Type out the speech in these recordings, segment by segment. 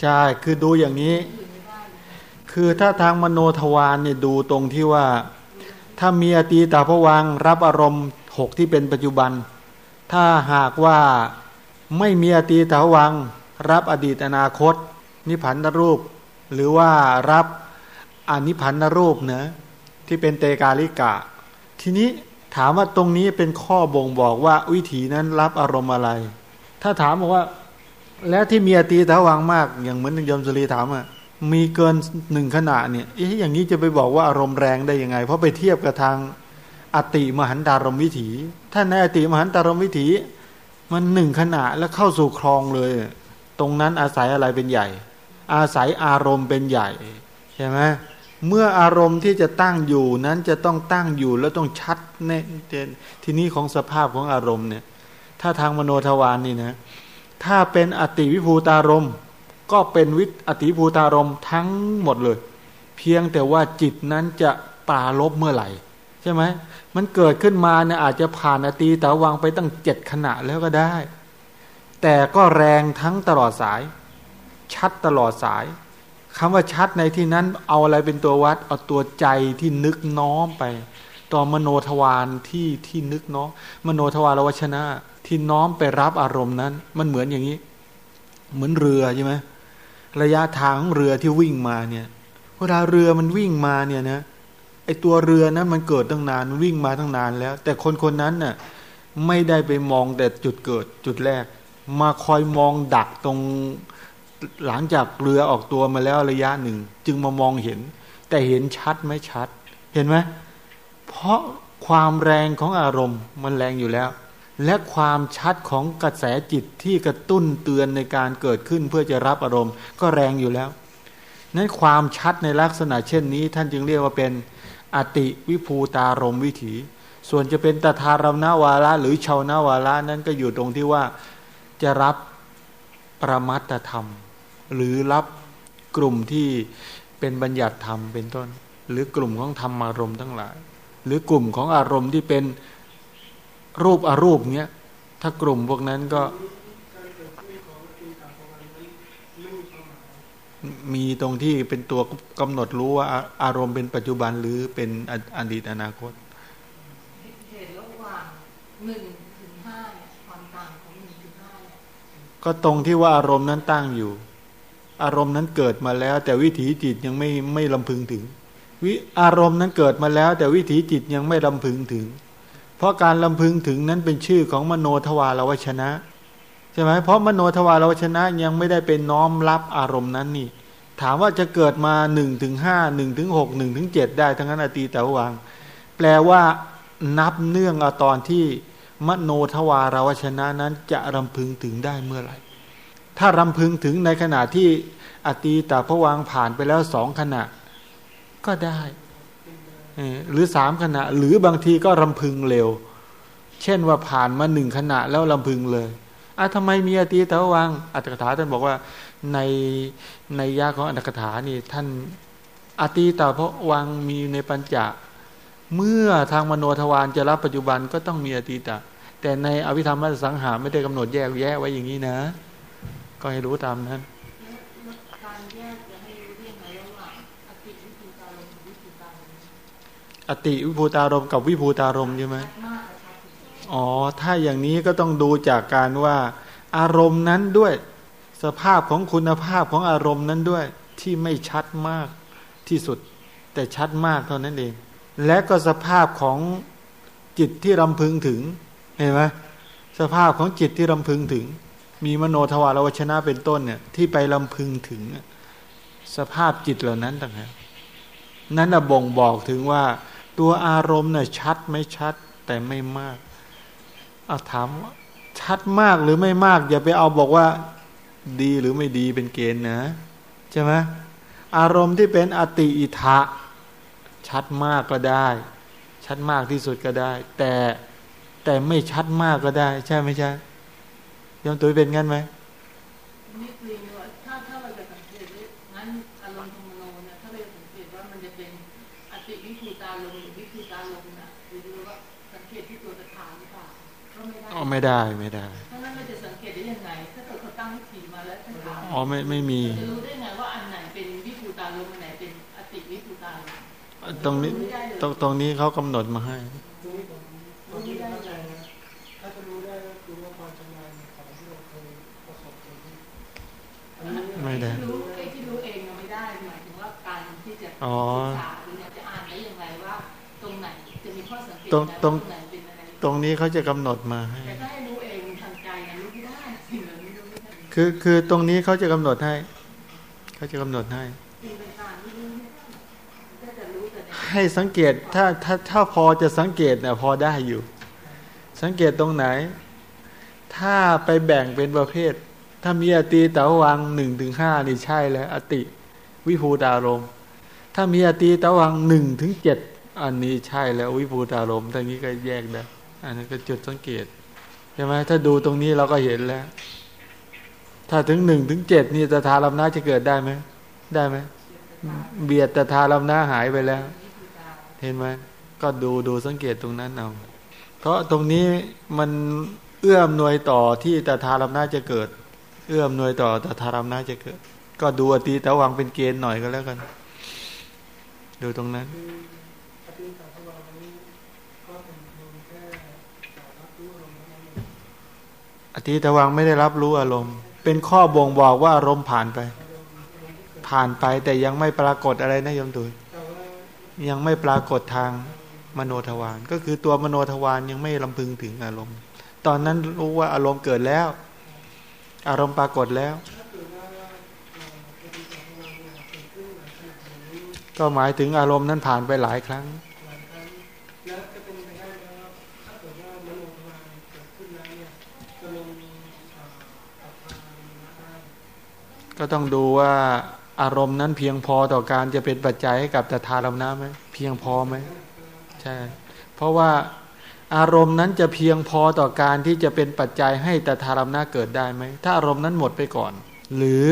ใช่ คือดูอย่างนี้ คือถ้าทางมโนทวารเนี่ยดูตรงที่ว่า ถ้ามีอตีตาพวังรับอารมณ์หกที่เป็นปัจจุบัน ถ้าหากว่าไม่มีอตีตาพวัง รับอดีตอนาคต นิพพันธรูป หรือว่ารับอนิพพันธรูปเนะที่เป็นเตกาลิกะ ทีนี้ถามว่าตรงนี้เป็นข้อบ่งบอกว่าวิถีนั้นรับอารมณ์อะไร ถ้าถามบอกว่า แล้วที่มีอตีตาวังมาก อย่างเหมือนยมสุรีถามอะมีเกินหนึ่งขณะเนี่ยเอ๊ะอย่างนี้จะไปบอกว่าอารมณ์แรงได้ยังไง เพราะไปเทียบกับทางอติมหันตารมวิถี ถ้าในอติมหันตารมวิถี มันหนึ่งขณะแล้วเข้าสู่คลองเลย ตรงนั้นอาศัยอะไรเป็นใหญ่ อาศัยอารมณ์เป็นใหญ่ใช่ไหมเมื่ออารมณ์ที่จะตั้งอยู่นั้นจะต้องตั้งอยู่แล้วต้องชัดแน่ทีนี้ของสภาพของอารมณ์เนี่ย ถ้าทางมโนทวารนนี่นะ ถ้าเป็นอติวิภูตารมณ์ก็เป็นวิอติภูตารมทั้งหมดเลย เพียงแต่ว่าจิตนั้นจะปาลบเมื่อไหร่ ใช่ไหมมันเกิดขึ้นมาเนี่ยอาจจะผ่านอตีแต่วังไปตั้งเจ็ดขณะแล้วก็ได้ แต่ก็แรงทั้งตลอดสาย ชัดตลอดสายคำว่าชัดในที่นั้นเอาอะไรเป็นตัววัด เอาตัวใจที่นึกน้อมไป ต่อมโนทวารที่ที่นึกน้อมมโนทวารวชนะ ที่น้อมไปรับอารมณ์นั้น มันเหมือนอย่างนี้ เหมือนเรือใช่ไหมระยะทางของเรือที่วิ่งมาเนี่ยเวลาเรือมันวิ่งมาเนี่ยนะไอตัวเรือนั้นมันเกิดตั้งนานวิ่งมาตั้งนานแล้ว แต่คนคนนั้นน่ะไม่ได้ไปมองแต่จุดเกิดจุดแรก มาคอยมองดักตรงหลังจากเรือออกตัวมาแล้วระยะหนึ่ง จึงมามองเห็น แต่เห็นชัดไม่ชัด เห็นไหมเพราะความแรงของอารมณ์มันแรงอยู่แล้ว และความชัดของกระแสจิตที่กระตุ้นเตือนในการเกิดขึ้นเพื่อจะรับอารมณ์ ก็แรงอยู่แล้ว นั้นความชัดในลักษณะเช่นนี้ ท่านจึงเรียกว่าเป็นอติวิภูตารมวิถี ส่วนจะเป็นตถารมนาวาระหรือชาวนาวาระนั้นก็อยู่ตรงที่ว่าจะรับประมัตธรรม หรือรับกลุ่มที่เป็นบัญญัติธรรมเป็นต้น หรือกลุ่มของธรรมอารมณ์ทั้งหลาย หรือกลุ่มของอารมณ์ที่เป็น รูปอรูปเนี้ยถ้ากลุ่มพวกนั้นก็มีตรงที่เป็นตัวกำหนดรู้ว่าอารมณ์เป็นปัจจุบันหรือเป็นอดีตอนาคตเหตุระหว่างหนึ่งถึงห้าความต่างของหนึ่งถึงห้าก็ตรงที่ว่าอารมณ์นั้นตั้งอยู่ อารมณ์นั้นเกิดมาแล้ว แต่วิถีจิตยังไม่ไม่ลำพึงถึง วิอารมณ์นั้นเกิดมาแล้ว แต่วิถีจิตยังไม่ลำพึงถึง เพราะการลำพึงถึงนั้นเป็นชื่อของมโนทวารวชนะใช่ไหมเพราะมโนทวารวชนะยังไม่ได้เป็นน้อมรับอารมณ์นั้นนี่ ถามว่าจะเกิดมาหนึ่งถึงห้าหนึ่งถึงหกหนึ่งถึงเจ็ดได้ทั้งนั้นอตีแต่วัง แปลว่านับเนื่องเอาตอนที่มโนทวารวชนะนั้นจะรำพึงถึงได้เมื่อไหร่ ถ้ารำพึงถึงในขณะที่อตีตาพวังผ่านไปแล้วสองขณะ ก็ได้ หรือสามขณะ หรือบางทีก็รำพึงเร็ว เช่นว่าผ่านมาหนึ่งขณะแล้วรำพึงเลยอะทำไมมีอตีตวังอัตถกถาท่านบอกว่าในในยาของอัตถกถานี่ท่านอตีตาพระวังมีในปัญจะเมื่อทางมโนทวารจะรับปัจจุบันก็ต้องมีอตีตะ แต่ในอภิธรรมมัสังหาไม่ได้กำหนดแยกแยะไว้อย่างนี้นะ ก็ให้รู้ตามนั้น อติวิภูตารมกับวิภูตารมใช่ไหมอ๋อ ถ้าอย่างนี้ก็ต้องดูจากการว่า อารมณ์นั้นด้วย สภาพของคุณภาพของอารมณ์นั้นด้วย ที่ไม่ชัดมากที่สุด แต่ชัดมากเท่านั้นเอง และก็สภาพของจิตที่รำพึงถึงเห็นไหมสภาพของจิตที่รำพึงถึง มีมโนทวารวชนะเป็นต้นเนี่ยที่ไปรำพึงถึง สภาพจิตเหล่านั้นต่างหากนั้นบ่งบอกถึงว่า ตัวอารมณ์เนี่ยชัดไม่ชัด แต่ไม่มากเอาถามชัดมากหรือไม่มาก อย่าไปเอาบอกว่า ดีหรือไม่ดีเป็นเกณฑ์นะใช่ไหมอารมณ์ที่เป็นอติอิทะชัดมากก็ได้ ชัดมากที่สุดก็ได้ แต่แต่ไม่ชัดมากก็ได้ ใช่ไม่ใช่ยอมตัวเป็นงั้นไหม วิธีการลงหรือวิธีการลงนะหรือว่าสังเกตที่ตัวตถาหรือเปล่าก็ไม่ได้อ๋อไม่ได้ไม่ได้เพราะฉะนั้นเราจะสังเกตได้ยังไงถ้าเกิดเขาตั้งวิธีมาแล้วท่านถามอ๋อไม่ไม่มีจะรู้ได้ไงว่าอันไหนเป็นวิภูตาลมอันไหนเป็นอติวิภูตาลมตรงนี้ตรงตรงนี้เขากำหนดมาให้ตรงนี้ผมผมไม่เข้าใจนะถ้าจะรู้ได้ก็คือว่าความชำนาญของที่เราเคยประสบตรงนี้อันนี้ไม่ได้ที่รู้ไอ้ที่รู้เองยังไม่ได้หมายถึงว่าการที่จะอ๋อศึกษา ตรงตรงตรงนี้เขาจะกำหนดมาให้คือคือตรงนี้เขาจะกำหนดให้เขาจะกำหนดให้ ให้สังเกตถ้าถ้าถ้าพอจะสังเกตเนี่ยพอได้อยู่ สังเกตตรงไหน ถ้าไปแบ่งเป็นประเภท ถ้ามีอติตะวังหนึ่งถึงห้านี่ใช่แล้ว อติ วิภูตารมณ์ถ้ามีอติตะวังหนึ่งถึงเจ็ด อันนี้ใช่แล้ววิภูตารมณ์ทางนี้ก็แยกได้อันนั้นก็จุดสังเกตใช่ไหมถ้าดูตรงนี้เราก็เห็นแล้ว ถ้าถึงหนึ่งถึงเจ็ดนี่ตถาลัมนะจะเกิดได้ไหมได้ไหมเบียดตถาลัมนะหายไปแล้ว เห็นไหมก็ดูดูสังเกตตรงนั้นเอาเพราะตรงนี้มันเอื้อมหน่วยต่อที่ตถาลัมนะจะเกิด เอื้อมหน่วยต่อตถาลัมนะจะเกิด ก็ดูอติตะวังเป็นเกณฑ์หน่อยก็แล้วกัน ดูตรงนั้น คือปฏิสัมพันธ์นี้ก็เป็นเพียงแค่สารับรู้ลมเท่านั้นเอง อติตวังไม่ได้รับรู้อารมณ์ เป็นข้อบ่งบอกว่าอารมณ์ผ่านไป ผ่านไปแต่ยังไม่ปรากฏอะไรนะโยมตุยยังไม่ปรากฏทางมโนทวารก็คือตัวมโนทวารยังไม่ลำพึงถึงอารมณ์ ตอนนั้นรู้ว่าอารมณ์เกิดแล้ว อารมณ์ปรากฏแล้ว ก็หมายถึงอารมณ์นั้นผ่านไปหลายครั้งแล้วจะเป็นไปได้ไหมว่าถ้าเกิดว่ามโนทวารเกิดขึ้นแล้วเนี่ยจะลงอ่าอัตตาได้ ก็ต้องดูว่าอารมณ์นั้นเพียงพอต่อการจะเป็นปัจจัยให้กับตถาลัมนะไหมเพียงพอไหมใช่เพราะว่าอารมณ์นั้นจะเพียงพอต่อการที่จะเป็นปัจจัยให้ตถาลัมนะเกิดได้ไหมถ้าอารมณ์นั้นหมดไปก่อน หรือ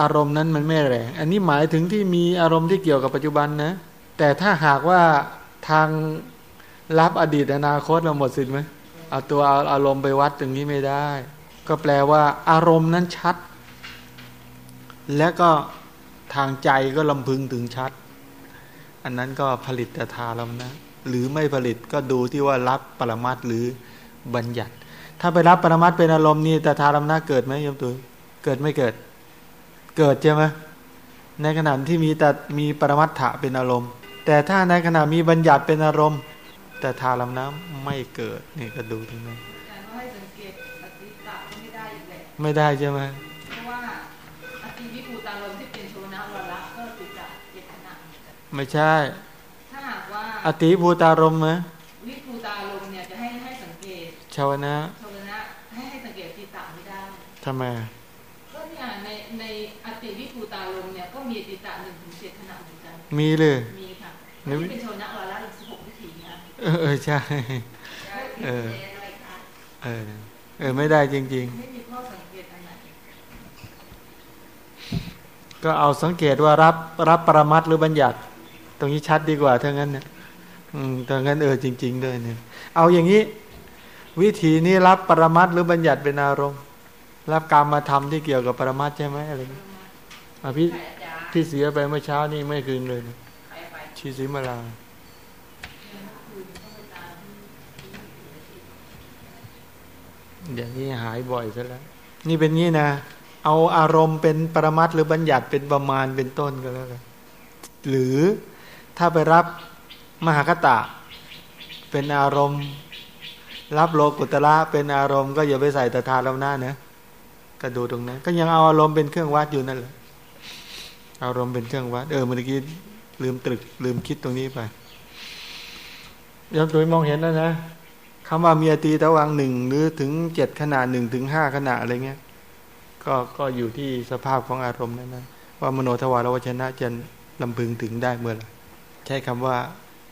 อารมณ์นั้นมันไม่แรง อันนี้หมายถึงที่มีอารมณ์ที่เกี่ยวกับปัจจุบันนะแต่ถ้าหากว่าทางรับอดีตอนาคตเราหมดสิทธิ์ไหมเอาตัวเอาอารมณ์ไปวัดอย่างนี้ไม่ได้ ก็แปลว่า อารมณ์นั้นชัด และก็ทางใจก็ลำพึงถึงชัด อันนั้นก็ผลิตตถาลัมนะ หรือไม่ผลิตก็ดูที่ว่ารับปรมัตถ์หรือบัญญัติ ถ้าไปรับปรมัตถ์เป็นอารมณ์นี่ตถาลัมนะเกิดไหมโยมตัวเกิดไม่เกิด เกิดใช่ไหมในขณะที่มีแต่มีปรมัตถะเป็นอารมณ์ แต่ถ้าในขณะมีบัญญัติเป็นอารมณ์ แต่ทาลัมนะไม่เกิดนี่ก็ดูตรงนั้นแต่ก็ให้สังเกตอติตะก็ไม่ได้อีกแหละไม่ได้ใช่ไหม ไม่ใช่ ถ้าหากว่าอติภูตารมณ์ไหมวิภูตาลมเนี่ยจะให้ให้สังเกต ชาวนะโชนะให้ให้สังเกตติตะไม่ได้ทำไมก็เนี่ยในในอติวิภูตาลมเนี่ยก็มีติตะหนึ่งถึงเจ็ดขณะเหมือนกัน มีเลยมีค่ะในอันวินี้เป็นโชนะวระอีกสิบหกวิถีนะเออเออใช่เอออะไรคะเออเออไม่ได้จริงไม่มีข้อสังเกตอันไหนๆก็เอาสังเกตว่ารับรับปรมัตถ์หรือบัญญัติ ตรงนี้ชัดดีกว่าถ้างั้นเนี่ยถ้างั้นเออจริง ๆ ด้วยเนี่ย เอาอย่างนี้ วิธีนี้รับปรมัตหรือบัญญัติเป็นอารมณ์ รับกรรมมาทำที่เกี่ยวกับปรมัตใช่ไหมอะไรนี่พี่พี่เสียไปเมื่อเช้านี่ไม่คืนเลยชีสิมาลาเดี๋ยวนี้หายบ่อยซะแล้ว นี่เป็นงี้นะ เอาอารมณ์เป็นปรมัตหรือบัญญัติเป็นประมาณเป็นต้นก็แล้วกันหรือ ถ้าไปรับมหากตะ เป็นอารมณ์ รับโลกุตระเป็นอารมณ์ก็อย่าไปใส่ตถาลัมนะนะก็ดูตรงนั้น ก็ยังเอาอารมณ์เป็นเครื่องวัดอยู่นั่นแหละอารมณ์เป็นเครื่องวัด เออเมื่อกี้ลืมตรึก ลืมคิดตรงนี้ไปยอมตัวมองเห็นแล้วนะคำว่ามีอตีตะวังหนึ่งหรือถึงเจ็ดขนาดหนึ่งถึงห้าขนาดอะไรเงี้ยก็ก็อยู่ที่สภาพของอารมณ์นั้นนะว่ามโนทวารวชนะจะลำพึงถึงได้เมื่อไหร่ ช้คำว่า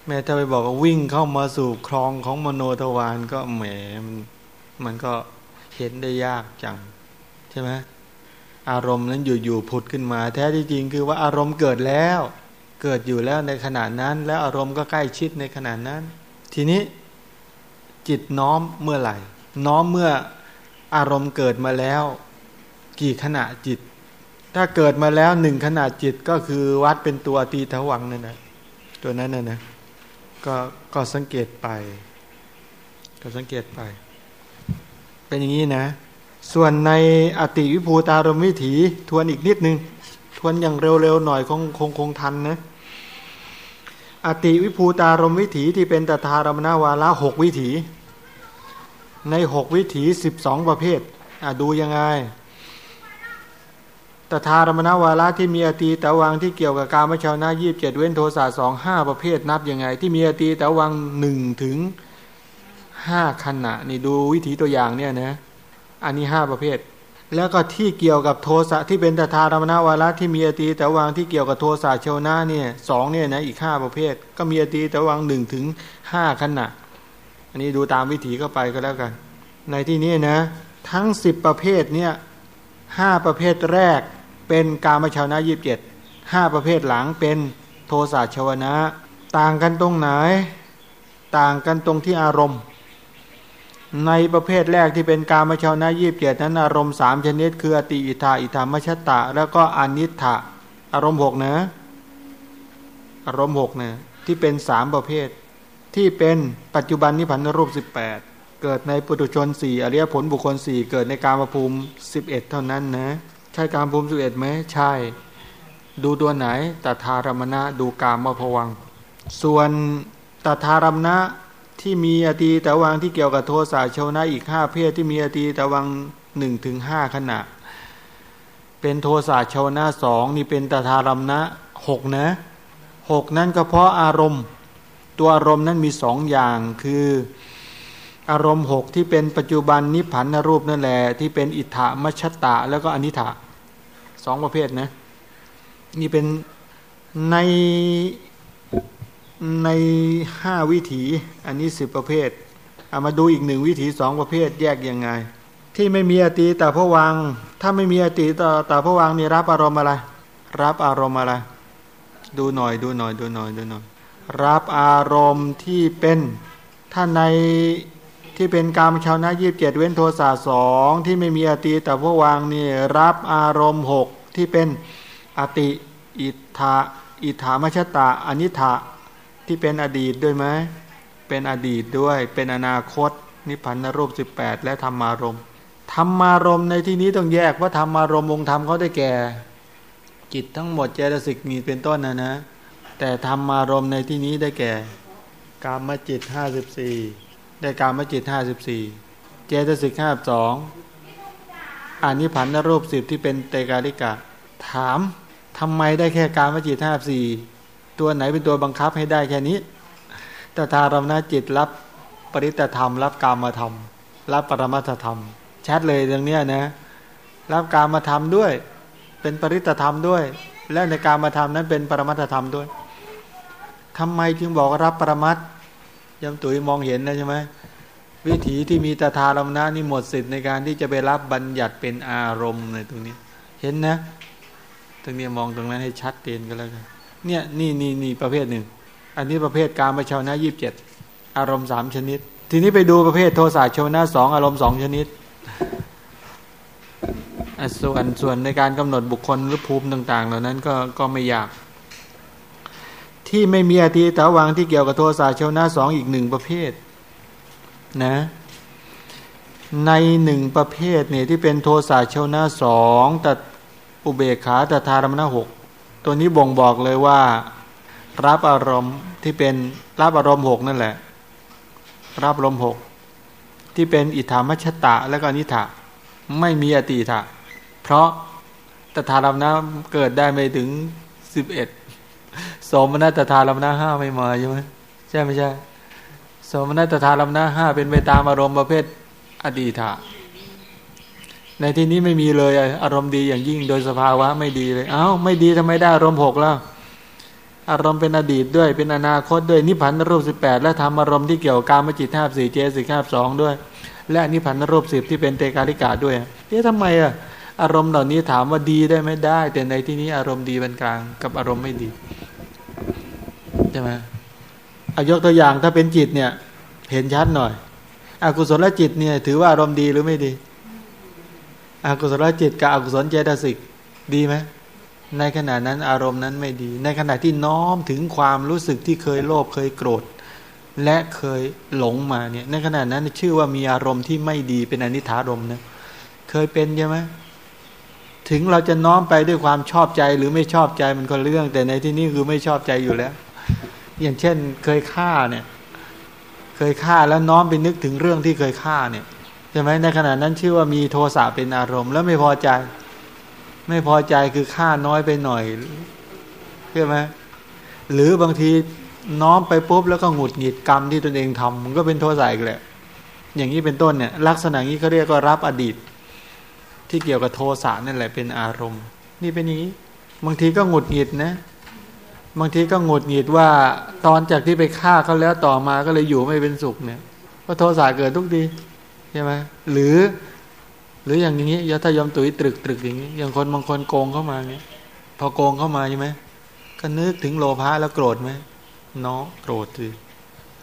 แม้ถ้าไปบอกว่าวิ่งเข้ามาสู่คลองของมโนทวารก็แหมมันมันก็เห็นได้ยากจัง ใช่ไหมอารมณ์นั้นอยู่ๆผุดขึ้นมา แท้ที่จริงคือว่าอารมณ์เกิดแล้ว เกิดอยู่แล้วในขณะนั้น แล้วอารมณ์ก็ใกล้ชิดในขณะนั้น ทีนี้จิตน้อมเมื่อไหร่ น้อมเมื่ออารมณ์เกิดมาแล้ว กี่ขณะจิต ถ้าเกิดมาแล้วหนึ่งขณะจิตก็คือวัดเป็นตัวตีทวังนั่นนะ ตัวนั้นน่ะนะก็ก็สังเกตไป ก็สังเกตไป เป็นอย่างนี้นะ ส่วนในอติวิภูตารมวิถี ทวนอีกนิดนึง ทวนอย่างเร็วๆหน่อยคงคงคงทันนะอติวิภูตารมวิถีที่เป็นตถารมนาวาระหกวิถี ในหกวิถีสิบสองประเภทดูยังไง ตถารมนวาระที่มีอตีตะวังที่เกี่ยวกับการมชาวนายีบเจ็ดเว้นโทสะสองห้าประเภทนับยังไง ที่มีอตีตะวังหนึ่งถึงห้าขณะนี่ดูวิถีตัวอย่างเนี่ยนะอันนี้ห้าประเภท แล้วก็ที่เกี่ยวกับโทสะที่เป็นตถารมนวาระที่มีอตีตะวังที่เกี่ยวกับโทสะชาวนาเนี่ยสองเนี่ยนะอีกห้าประเภท ก็มีอตีตะวังหนึ่งถึงห้าขณะ อันนี้ดูตามวิถีก็ไปก็แล้วกัน ในที่นี้นะทั้งสิบประเภทเนี่ยห้าประเภทแรก เป็นกามชาวนะยีิบเจ็ดห้าประเภทหลังเป็นโทสะชาวนะ ต่างกันตรงไหน ต่างกันตรงที่อารมณ์ ในประเภทแรกที่เป็นกามชาวนะยีิบเจ็ดนั้นอารมณ์สามชนิด คืออติอิทาอิธามชตะ แล้วก็อนิถะอารมณ์หกนะอารมณ์หกนะที่เป็นสามประเภท ที่เป็นปัจจุบันนิพพานรูปสิบแปดเกิดในปุถุชนสี่อริยผลบุคคลสี่เกิดในกามภูมิสิบเอ็ดเท่านั้นนะ ใช่การภูมิสิบเอ็ดไหมใช่ ดูตัวไหนตถารมณะดูกามพวัง ส่วนตถารมณะที่มีอตีตะวังที่เกี่ยวกับโทสะชาวนะอีกห้าเพศที่มีอตีตะวังหนึ่งถึงห้าขณะ เป็นโทสะชาวนะสองนี่เป็นตถารมณะหกนะหกนั้นก็เพราะอารมณ์ ตัวอารมณ์นั้นมีสองอย่างคือ อารมณ์หกที่เป็นปัจจุบันนิพพันธรูปนั่นแหละที่เป็นอิทธามัชตะ แล้วก็อนิถาสองประเภทนะนี่เป็นในในห้าวิถีอันนี้สิบประเภทเอามาดูอีกหนึ่งวิถีสองประเภทแยกยังไง ที่ไม่มีอตีแต่พวัง ถ้าไม่มีอตีต่แต่พวังนี่รับอารมณ์อะไร รับอารมณ์อะไร ดูหน่อยดูหน่อยดูหน่อยดูหน่อย รับอารมณ์ที่เป็นถ้าใน ที่เป็นกรรมชาวนะยีิบเจ็ดเว้นโทสะสองที่ไม่มีอติแต่พวางนี่รับอารมณ์หกที่เป็นอติอิทาอิทามชตาอนิธาที่เป็นอดีตด้วยไหมเป็นอดีตด้วยเป็นอนาคต นิพพานรูปสิบแปดและธรรมารมธรรมารมในที่นี้ต้องแยกว่าธรรมารมองค์ธรรมเขาได้แก่จิตทั้งหมดเจตสิกมีเป็นต้นนะนะ แต่ธรรมารมในที่นี้ได้แก่กามจิตห้าสิบสี่ ได้การมจิตห้าสิบสี่เจตสิกห้าสองอานิพันธรูปสิบที่เป็นเตกาลิกะ ถามทำไมได้แค่การมจิตห้าสี่ตัวไหนเป็นตัวบังคับให้ได้แค่นี้ตถารมณจิตรับปริตธรรม รับกามธรรม รับปรมัตธรรม ชัดเลยตรงนี้นะ รับกามธรรมด้วย เป็นปริตธรรมด้วย และในกามธรรมนั้นเป็นปรมัตธรรมด้วยทำไมจึงบอกรับปรมัต ยมตุ๋ยมองเห็นนะใช่ไหมวิถีที่มีตาทารมนะนี่หมดสิทธิ์ในการที่จะไปรับบัญญัติเป็นอารมณ์ในตรงนี้ เห็นนะ ตรงนี้มองตรงนั้นให้ชัดเจนก็แล้วกันเนี่ยนี่นี่นี่ประเภทหนึ่ง อันนี้ประเภทการมาชาวนะยี่บเจ็ดอารมณ์สามชนิด ทีนี้ไปดูประเภทโทสะชาวนะสองอารมณ์สองชนิดส่วนส่วนในการกำหนดบุคคลหรือภูมิต่าง ๆ เหล่านั้นก็ก็ไม่ยาก ที่ไม่มีอธิตาวังที่เกี่ยวกับโทสะเชวนาสองอีกหนึ่งประเภทนะในหนึ่งประเภทเนี่ยที่เป็นโทสะเชวนาสองแต่อุเบกขาแต่ทารมนาหกตัวนี้บ่งบอกเลยว่า รับอารมณ์ที่เป็นรับอารมณ์หกนั่นแหละ รับอารมณ์หกที่เป็นอิทธามชตะและก็นิถะไม่มีอติถะเพราะตถารมนะเกิดได้ไม่ถึงสิบเอ็ด สมนัตถาลมนาห้าไม่มาใช่ไหมใช่ไม่ใช่ สมนัตถาลมนาห้าเป็นไปตามอารมณ์ประเภทอดีตะในที่นี้ไม่มีเลยอารมณ์ดีอย่างยิ่งโดยสภาวะไม่ดีเลย เอา้าไม่ดีทำไมได้อารมณ์หกแล้ว อารมณ์เป็นอดีตด้วย เป็นอนาคตด้วยนิพพานรูปสิบแปดและทำอารมณ์ที่เกี่ยวกับการมจิตห้าสี่เจสิกห้าสองด้วย และนิพพานรูปสิบที่เป็นเตกาลิกาด้วยเอ๊ะทำไมอะ อารมณ์เหล่านี้ถามว่าดีได้ไม่ได้ แต่ในที่นี้อารมณ์ดีเป็นกลาง กับอารมณ์ไม่ดีใช่ไหมอายกตัวอย่างถ้าเป็นจิตเนี่ย เห็นชัดหน่อยอกุศลจิตเนี่ย ถือว่าอารมณ์ดีหรือไม่ดีอกุศลจิตกับอกุศลเจตสิกดีไหมในขณะนั้นอารมณ์นั้นไม่ดี ในขณะที่น้อมถึงความรู้สึกที่เคยโลภเคยโกรธ และเคยหลงมาเนี่ย ในขณะนั้นชื่อว่ามีอารมณ์ที่ไม่ดีเป็นอนิถารมณ์นะเคยเป็นใช่ไหม ถึงเราจะน้อมไปด้วยความชอบใจหรือไม่ชอบใจมันคนเรื่อง แต่ในที่นี้คือไม่ชอบใจอยู่แล้ว อย่างเช่น เคยฆ่าเนี่ย เคยฆ่าแล้วน้อมไปนึกถึงเรื่องที่เคยฆ่าเนี่ยใช่ไหมในขณะนั้นชื่อว่ามีโทสะเป็นอารมณ์ แล้วไม่พอใจ ไม่พอใจคือฆ่าน้อยไปหน่อยใช่ไหมหรือบางทีน้อมไปปุ๊บแล้วก็หงุดหงิดกรรมที่ตนเองทำมันก็เป็นโทสะอีกแหละ อย่างนี้เป็นต้นเนี่ย ลักษณะนี้เขาเรียกว่ารับอดีต ที่เกี่ยวกับโทสะนั่นแหละเป็นอารมณ์ นี่เป็นนี้ บางทีก็หงุดหงิดนะ บางทีก็หงุดหงิดว่าตอนจากที่ไปฆ่าเขาแล้วต่อมาก็เลยอยู่ไม่เป็นสุขเนี่ยเพราะโทสะเกิดทุกทีใช่ไหมหรือ หรืออย่างนี้ยถ้ายอมตุยตรึกตรึกอย่างนี้ อย่างคนบางคนโกงเข้ามาเนี่ยพอโกงเข้ามาใช่ไหมก็นึกถึงโลภะแล้วโกรธไหมเนาะโกรธสิ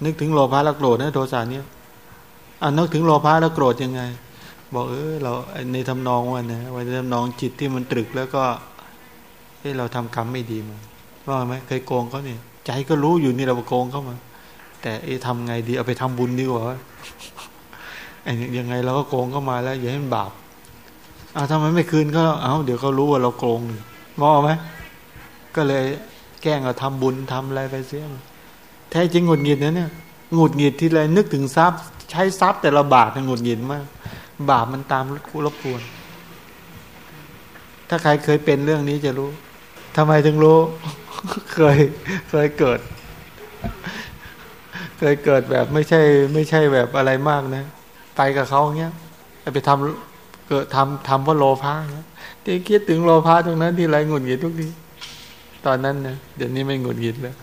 นึกถึงโลภะแล้วโกรธนะโทสะเนี่ยอ่านึกถึงโลภะแล้วโกรธยังไง บอกเออเราในทำนองวันนะวันในทำนองจิตที่มันตรึกแล้วก็เฮ้เราทำกรรมไม่ดีมาว่าไหมเคยโกงเขาเนี่ยใจก็รู้อยู่นี่เราโกงเข้ามา แต่เอ๊ะทำไงดีเอาไปทำบุญดีกว่าไอ้ยังไงเราก็โกงเข้ามาแล้วอย่าให้มันบาปอ้าวทำไมไม่คืนก็เอาเดี๋ยวเขารู้ว่าเราโกงมองไหมก็เลยแกล้งเราทำบุญทำอะไรไปเสียแท้จริงหงุดหงิดนะเนี่ยหงุดหงิดที่ไรนึกถึงทรัพย์ ใช้ทรัพย์แต่ละบาทหงุดหงิดมาก บาปมันตามรบรบกวน ถ้าใครเคยเป็นเรื่องนี้จะรู้ทำไมถึงรู้ เคยเคยเกิด เคยเกิดแบบไม่ใช่ ไม่ใช่แบบอะไรมากนะ ไปกับเขาเงี้ยไปทำเกิดทำทำเพราะโลภะเงี้ยที่คิดถึงโลภะตรงนั้นที่ไรหงุดหงิดทุกทีตอนนั้นนะเดี๋ยวนี้ไม่หงุดหงิดแล้ว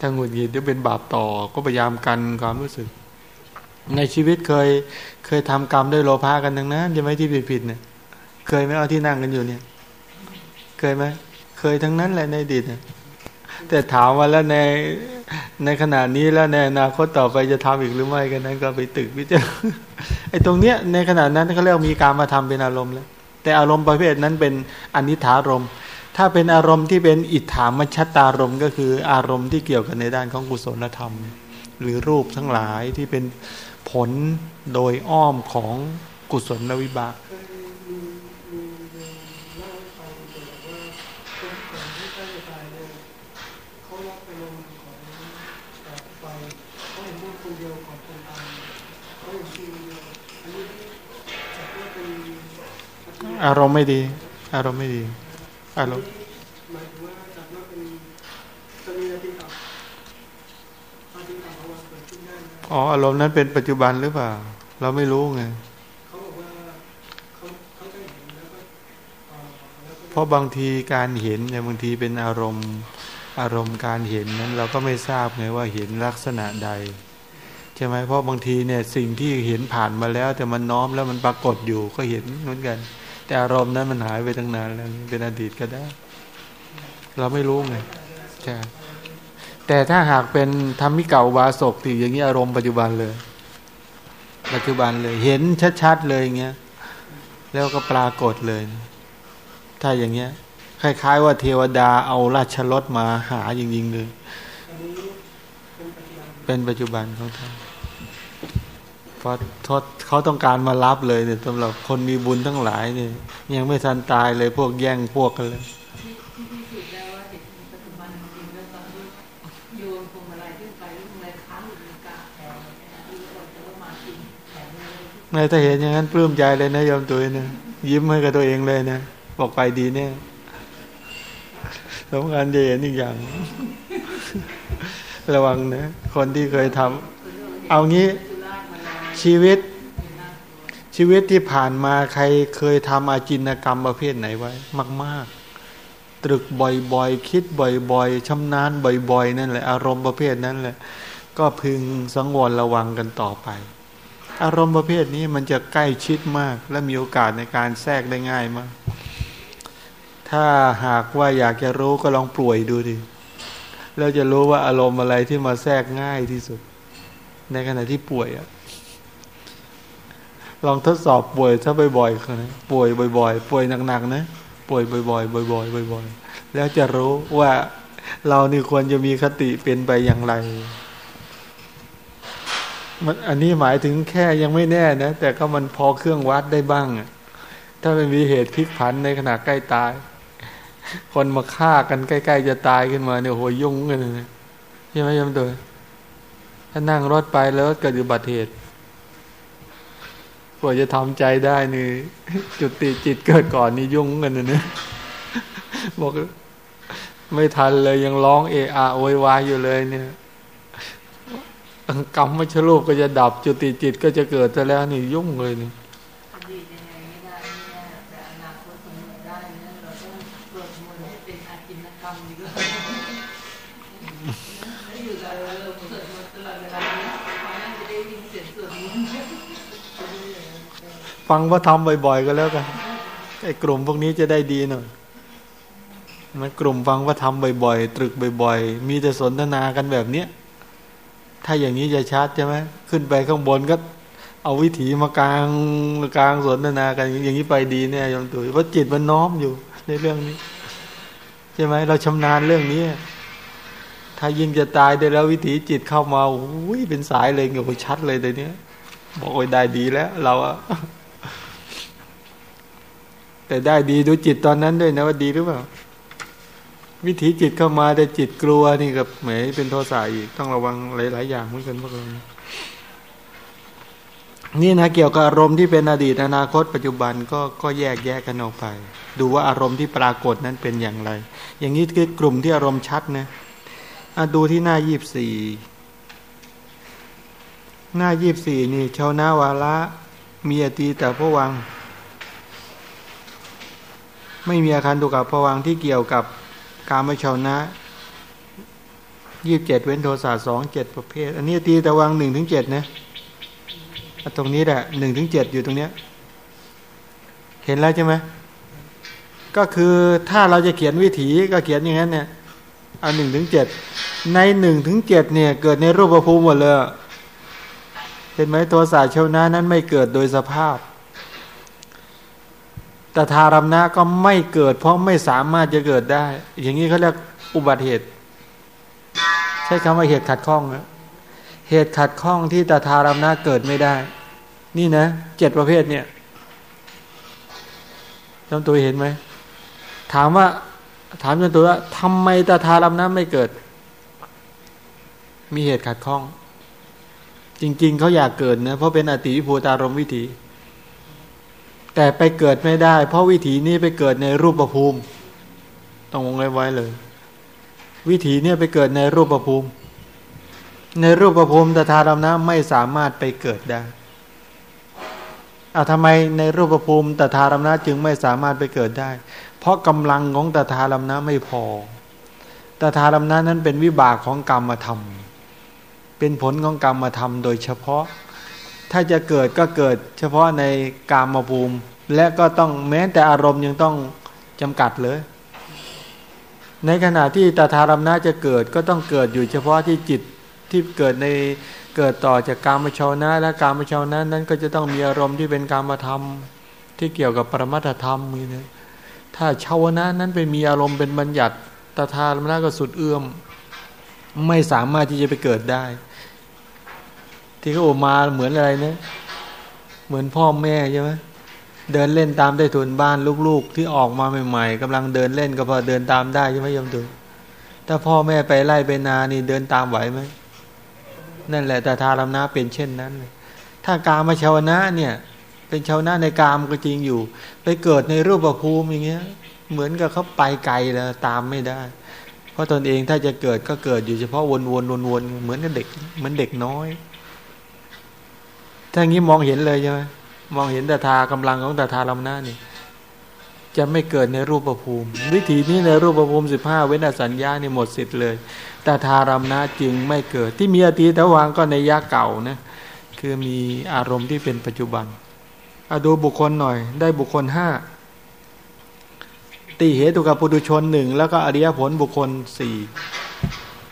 ถ้าหงุดหงิดเดี๋ยวเป็นบาปต่อก็พยายามกันความรู้สึก ในชีวิตเคย เคยทำกรรมด้วยโลภะกันทั้งนั้นจะไม่ที่ผิดผิดเนี่ย เคยไหมเอาที่นั่งกันอยู่เนี่ย เคยไหมเคยทั้งนั้นแหละในอดีตเนี่ยแต่ถามว่าแล้วในในขณะนี้แล้วในอนาคตต่อไปจะทำอีกหรือไม่กันนั้นก็ไปตึกวิจารไอ้ตรงเนี้ยในขณะนั้นเขาเรียกมีการมาทำเป็นอารมณ์แล้ว แต่อารมณ์ประเภทนั้นเป็นอนิถารมณ์ถ้าเป็นอารมณ์ที่เป็นอิทธามชัตตารมณ์ก็คืออารมณ์ที่เกี่ยวกันในด้านของกุศลธรรม หรือรูปทั้งหลายที่เป็น ผลโดยอ้อมของกุศลวิบากอารมณ์ไม่ดี อารมณ์ไม่ดี อารมณ์ อ๋ออารมณ์นั้นเป็นปัจจุบันหรือเปล่า เราไม่รู้ไงเพราะบางทีการเห็นเนี่ยบางทีเป็นอารมณ์อารมณ์การเห็นนั้น เราก็ไม่ทราบไงว่าเห็นลักษณะใดใช่ไหมเพราะบางทีเนี่ยสิ่งที่เห็นผ่านมาแล้ว แต่มันน้อมแล้วมันปรากฏอยู่ก็เห็นเหมือนกัน แต่อารมณ์นั้นมันหายไปตั้งนานแล้วเป็นอดีตก็ได้ เราไม่รู้ไงใช่ แต่ถ้าหากเป็นธรรมิเก่าบาศกที่อย่างนี้อารมณ์ปัจจุบันเลย ปัจจุบันเลย เห็นชัดๆเลยอย่างเงี้ยแล้วก็ปรากฏเลย ถ้าอย่างเงี้ย คล้าย ๆ ว่าเทวดาเอาราชรถมาหาจริงๆเลย เป็นปัจจุบันของท่านพราะทดเขาต้องการมารับเลยเนี่ยสำหรับคนมีบุญทั้งหลายเนี่ยยังไม่ทันตายเลยพวกแย่งพวกกันเลย ถ้าเห็นอย่างนั้นปลื้มใจเลยนะยอมตัวเนี่ยยิ้มให้กับตัวเองเลยนะบอกไปดีเนี่ยสำคัญจะเห็นอีกอย่าง ระวังนะคนที่เคยทำเอางี้ชีวิต ชีวิตที่ผ่านมาใครเคยทำอาจินกรรมประเภทไหนไว้ มาก ๆ ตรึกบ่อยๆ คิดบ่อยๆชำนาญบ่อย ๆ นั่นแหละ อารมณ์ประเภทนั้นแหละ ก็พึงสังวรระวังกันต่อไป อารมณ์ประเภทนี้มันจะใกล้ชิดมาก และมีโอกาสในการแทรกได้ง่ายมาก ถ้าหากว่าอยากจะรู้ก็ลองป่วยดูดิแล้วจะรู้ว่าอารมณ์อะไรที่มาแทรกง่ายที่สุด ในขณะที่ป่วยอะลองทดสอบป่วยถ้าบ่อยๆนะป่วยบ่อย ๆ ป่วยหนักๆนะป่วยบ่อยๆบ่อยๆบ่อยๆแล้วจะรู้ว่าเรานี่ควรจะมีคติเป็นไปอย่างไร มันอันนี้หมายถึงแค่ยังไม่แน่นะ แต่ก็มันพอเครื่องวัดได้บ้าง ถ้ามันมีเหตุพลิกผันในขณะใกล้ตาย คนมาฆ่ากันใกล้ ๆ จะตายขึ้นมาเนี่ยโหยุ่งกันเลยใช่ไหมยมตัวถ้านั่งรถไปแล้วเกิดอุบัติเหตุกว่าจะทำใจได้นี่จุดติจิตเกิดก่อนนี่ยุ่งกันนะเนี่ยบอกไม่ทันเลยยังร้องเอะอะโวยวายอยู่เลยเนี่ย กรรมไม่ชรูปก็จะดับจุติจิตก็จะเกิดซะแล้วนี่ยุ่งเลยนี่ฟังพระธรรมบ่อยๆก็แล้วกันไอ้กลุ่มพวกนี้จะได้ดีหน่อยมันกลุ่มฟังพระธรรมบ่อยๆตรึกบ่อย ๆ มีแต่สนทนากันแบบเนี้ย ถ้าอย่างนี้จะชัดใช่ไหมขึ้นไปข้างบนก็เอาวิถีมากลางกลางสนทนากันอย่างนี้ไปดีเนี่ยยมตุยเพราะจิตมันน้อมอยู่ในเรื่องนี้ ใช่ไหมเราชำนาญเรื่องนี้ถ้ายิ่งจะตายได้แล้ววิถีจิตเข้ามาโอ้ยเป็นสายเลยโอ้ชัดเลยเดี๋ยวนี้บอกโอ้ยได้ดีแล้ว เราอะแต่ได้ดีดูจิตตอนนั้นด้วยนะว่าดีหรือเปล่า วิถีจิตเข้ามาแต่จิตกลัวนี่กับแหมยเป็นโทสะอีกต้องระวังหลาย ๆ อย่างเหมือนกันพวกเรานี่นะเกี่ยวกับอารมณ์ที่เป็นอดีตอนาคต ปัจจุบันก็ก็แยกแยกกันออกไป ดูว่าอารมณ์ที่ปรากฏนั้นเป็นอย่างไร อย่างนี้คือกลุ่มที่อารมณ์ชัดนะดูที่หน้ายีบสี่หน้ายีบสี่นี่ชาวนาวาระมีอตีแต่พวัง ไม่มีอาคารตุกับพวังที่เกี่ยวกับ การมชาวนะยี่บเจ็ดเว้นโทสะสองเจ็ดประเภท อันนี้ตีตะวังหนึ่งถึงเจ็ดนะตรงนี้แหละหนึ่งถึงเจ็ดอยู่ตรงเนี้ย เห็นแล้วใช่ไหมก็คือถ้าเราจะเขียนวิถีก็เขียนอย่างนั้นเนี่ยอันหนึ่งถึงเจ็ดในหนึ่งถึงเจ็ดเนี่ย เกิดในรูปภูมิหมดเลยเห็นไหมโทสะเชวนะนั้นไม่เกิดโดยสภาพ ต่ทารมนะก็ไม่เกิด เพราะไม่สามารถจะเกิดได้ อย่างนี้เขาเรียกอุบัติเหตุ ใช้คำว่าเหตุขัดข้องนะเหตุขัดข้องที่ตถารมนะเกิดไม่ได้ นี่นะเจ็ดประเภทเนี่ยจำตัวเห็นไหมถามว่า ถามจำตัวว่าทำไมตถารมนะไม่เกิด มีเหตุขัดข้อง จริง ๆเขาอยากเกิดนะเพราะเป็นอติวิภูตารมวิถี แต่ไปเกิดไม่ได้ เพราะวิถีนี้ไปเกิดในรูปภูมิ ต้องวงไว้เลย วิถีเนี้ไปเกิดในรูปภูมิ ในรูปภูมิตถาธรรมนะไม่สามารถไปเกิดได้อาทำไมในรูปภูมิตถาธรรมนะจึงไม่สามารถไปเกิดได้ เพราะกำลังของตถาธรรมนะไม่พอตถาธรรมนะนั้นเป็นวิบากของกรรมธรรม เป็นผลของกรรมธรรมโดยเฉพาะ ถ้าจะเกิดก็เกิด เฉพาะในกามภูมิ และก็ต้องแม้แต่อารมณ์ยังต้องจำกัดเลย ในขณะที่ตถารมนะจะเกิดก็ต้องเกิดอยู่เฉพาะที่จิตที่เกิดในเกิดต่อจากกามชาวนะและกามชาวนะนั้นก็จะต้องมีอารมณ์ที่เป็นกามธรรม ที่เกี่ยวกับปรมัตธรรมนี่นะถ้าชาวนะนั้นเป็นมีอารมณ์เป็นบัญญัติตถารมนะก็สุดเอื้อม ไม่สามารถที่จะไปเกิดได้ ที่เขาอมาเหมือนอะไรเนี่ยเหมือนพ่อแม่ใช่ไหมเดินเล่นตามได้ทุนบ้านลูกๆ ที่ออกมาใหม่ๆกำลังเดินเล่นก็พอเดินตามได้ใช่ไหมยมตุถ้าพ่อแม่ไปไล่ไปนานี่เดินตามไหวไหมนั่นแหละแต่ทารมนาเป็นเช่นนั้นถ้ากามาชาวนะเนี่ย เป็นชาวนะในกามก็จริงอยู่ ไปเกิดในรูปภูมิอย่างเงี้ย เหมือนกับเขาไปไกลแล้วตามไม่ได้ เพราะตนเองถ้าจะเกิดก็เกิดอยู่เฉพาะวนๆวนๆเหมือนกับเด็กเหมือนเด็กน้อย ถ้างี้มองเห็นเลยใช่ไหมมองเห็นตถากำลังของตถาลำหน้านี่จะไม่เกิดในรูปภูมิ วิธีนี้ในรูปภูมิสิบห้าเว้นสัญญาเนี่หมดสิทธิ์เลยตถารมนะจึงไม่เกิด ที่มีอตีตวางก็ในยะเก่านะคือมีอารมณ์ที่เป็นปัจจุบันอาดูบุคคลหน่อย ได้บุคคลห้าตีเหตุกับปุถุชนหนึ่งแล้วก็อริยผลบุคคลสี่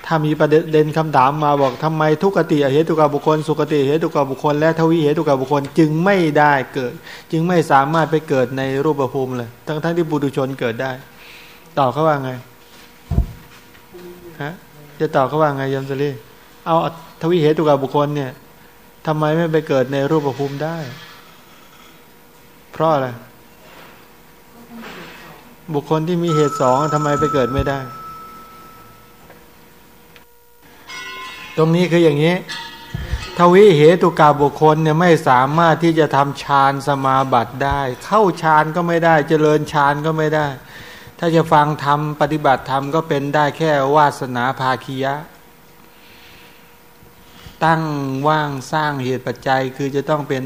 ถ้ามีประเด็นคำถามมาบอกทำไมทุกติเหตุกาบุคคล สุขติเหตุกาบุคคล และทวิเหตุกาบุคคลจึงไม่ได้เกิด จึงไม่สามารถไปเกิดในรูปภูมิเลย ทั้งทั้งที่บุตุชนเกิดได้ตอบเขาว่าไงฮะจะตอบเขาว่าไงยมสลีเอาทวิเหตุกาบุคคลเนี่ยทำไมไม่ไปเกิดในรูปภูมิได้ เพราะอะไรบุคคลที่มีเหตุสองทำไมไปเกิดไม่ได้ ตรงนี้คืออย่างนี้ทวิเหตุกาบุคคลเนี่ยไม่สามารถที่จะทำฌานสมาบัติได้ เข้าฌานก็ไม่ได้เจริญฌานก็ไม่ได้ ถ้าจะฟังธรรมปฏิบัติธรรมก็เป็นได้แค่วาสนาภาคียะ ตั้งว่างสร้างเหตุปัจจัยคือจะต้องเป็น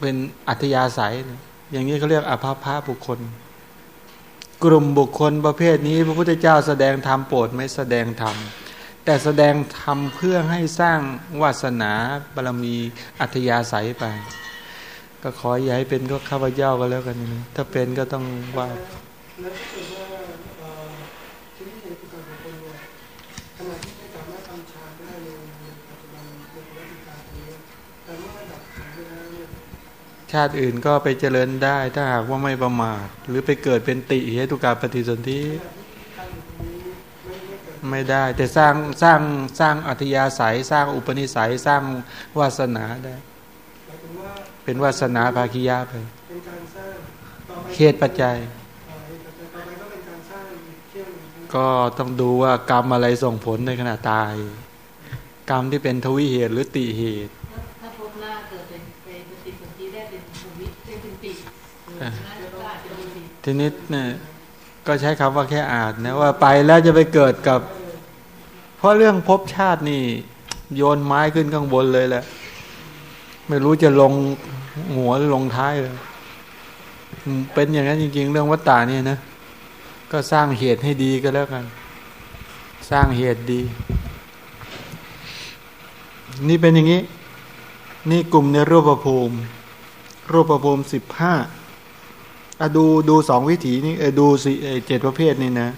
เป็นอัธยาศัย อย่างนี้เขาเรียกอภาพาบุคคล กลุ่มบุคคลประเภทนี้ พระพุทธเจ้าแสดงธรรมโปรดไม่แสดงธรรม แต่แสดงธรรมเพื่อให้สร้างวาสนาบารมีอัธยาศัยไป ก็ขออย่าให้เป็นก็ข้าพเจ้าก็แล้วกันนะถ้าเป็นก็ต้องว่าแล้วถ้าเกิดว่าที่นี่เห็นคือการบุคคลเนี่ยขณะที่ไม่สามารถทำฌานได้ในปัจจุบันในวัฏฏะนี้แต่เมื่อดับขันไปแล้วเนี่ยชาติอื่นก็ไปเจริญได้ถ้าหากว่าไม่ประมาท หรือไปเกิดเป็นติเหตุการปฏิสนธิ ไม่ได้ แต่สร้างสร้างสร้างอัธยาศัย สร้างอุปนิสัยสร้างวาสนาได้ เป็นวาสนาภาคิยาไปเหตุปัจจัย ก็ต้องดูว่ากรรมอะไรส่งผลในขณะตาย กรรมที่เป็นทวิเหตุหรือติเหตุถ้าพบหน้าเกิดเป็นเป็นปฏิสนธิได้เป็นภูมิเป็นติทีนี้เนี่ย ก็ใช้คำว่าแค่อาจนะว่าไปแล้วจะไปเกิดกับ เพราะเรื่องภพชาตินี่ โยนไม้ขึ้นข้างบนเลยแหละ ไม่รู้จะลงหัวหรือลงท้ายเลยเป็นอย่างนั้นจริง ๆ เรื่องวัตตาเนี่ยนะก็สร้างเหตุให้ดีก็แล้วกัน สร้างเหตุดี นี่เป็นอย่างนี้ นี่กลุ่มในรูปภูมิ รูปภูมิสิบห้า อะดูดูสองวิถีนี่เออดูสิเจ็ดประเภทนี่นะ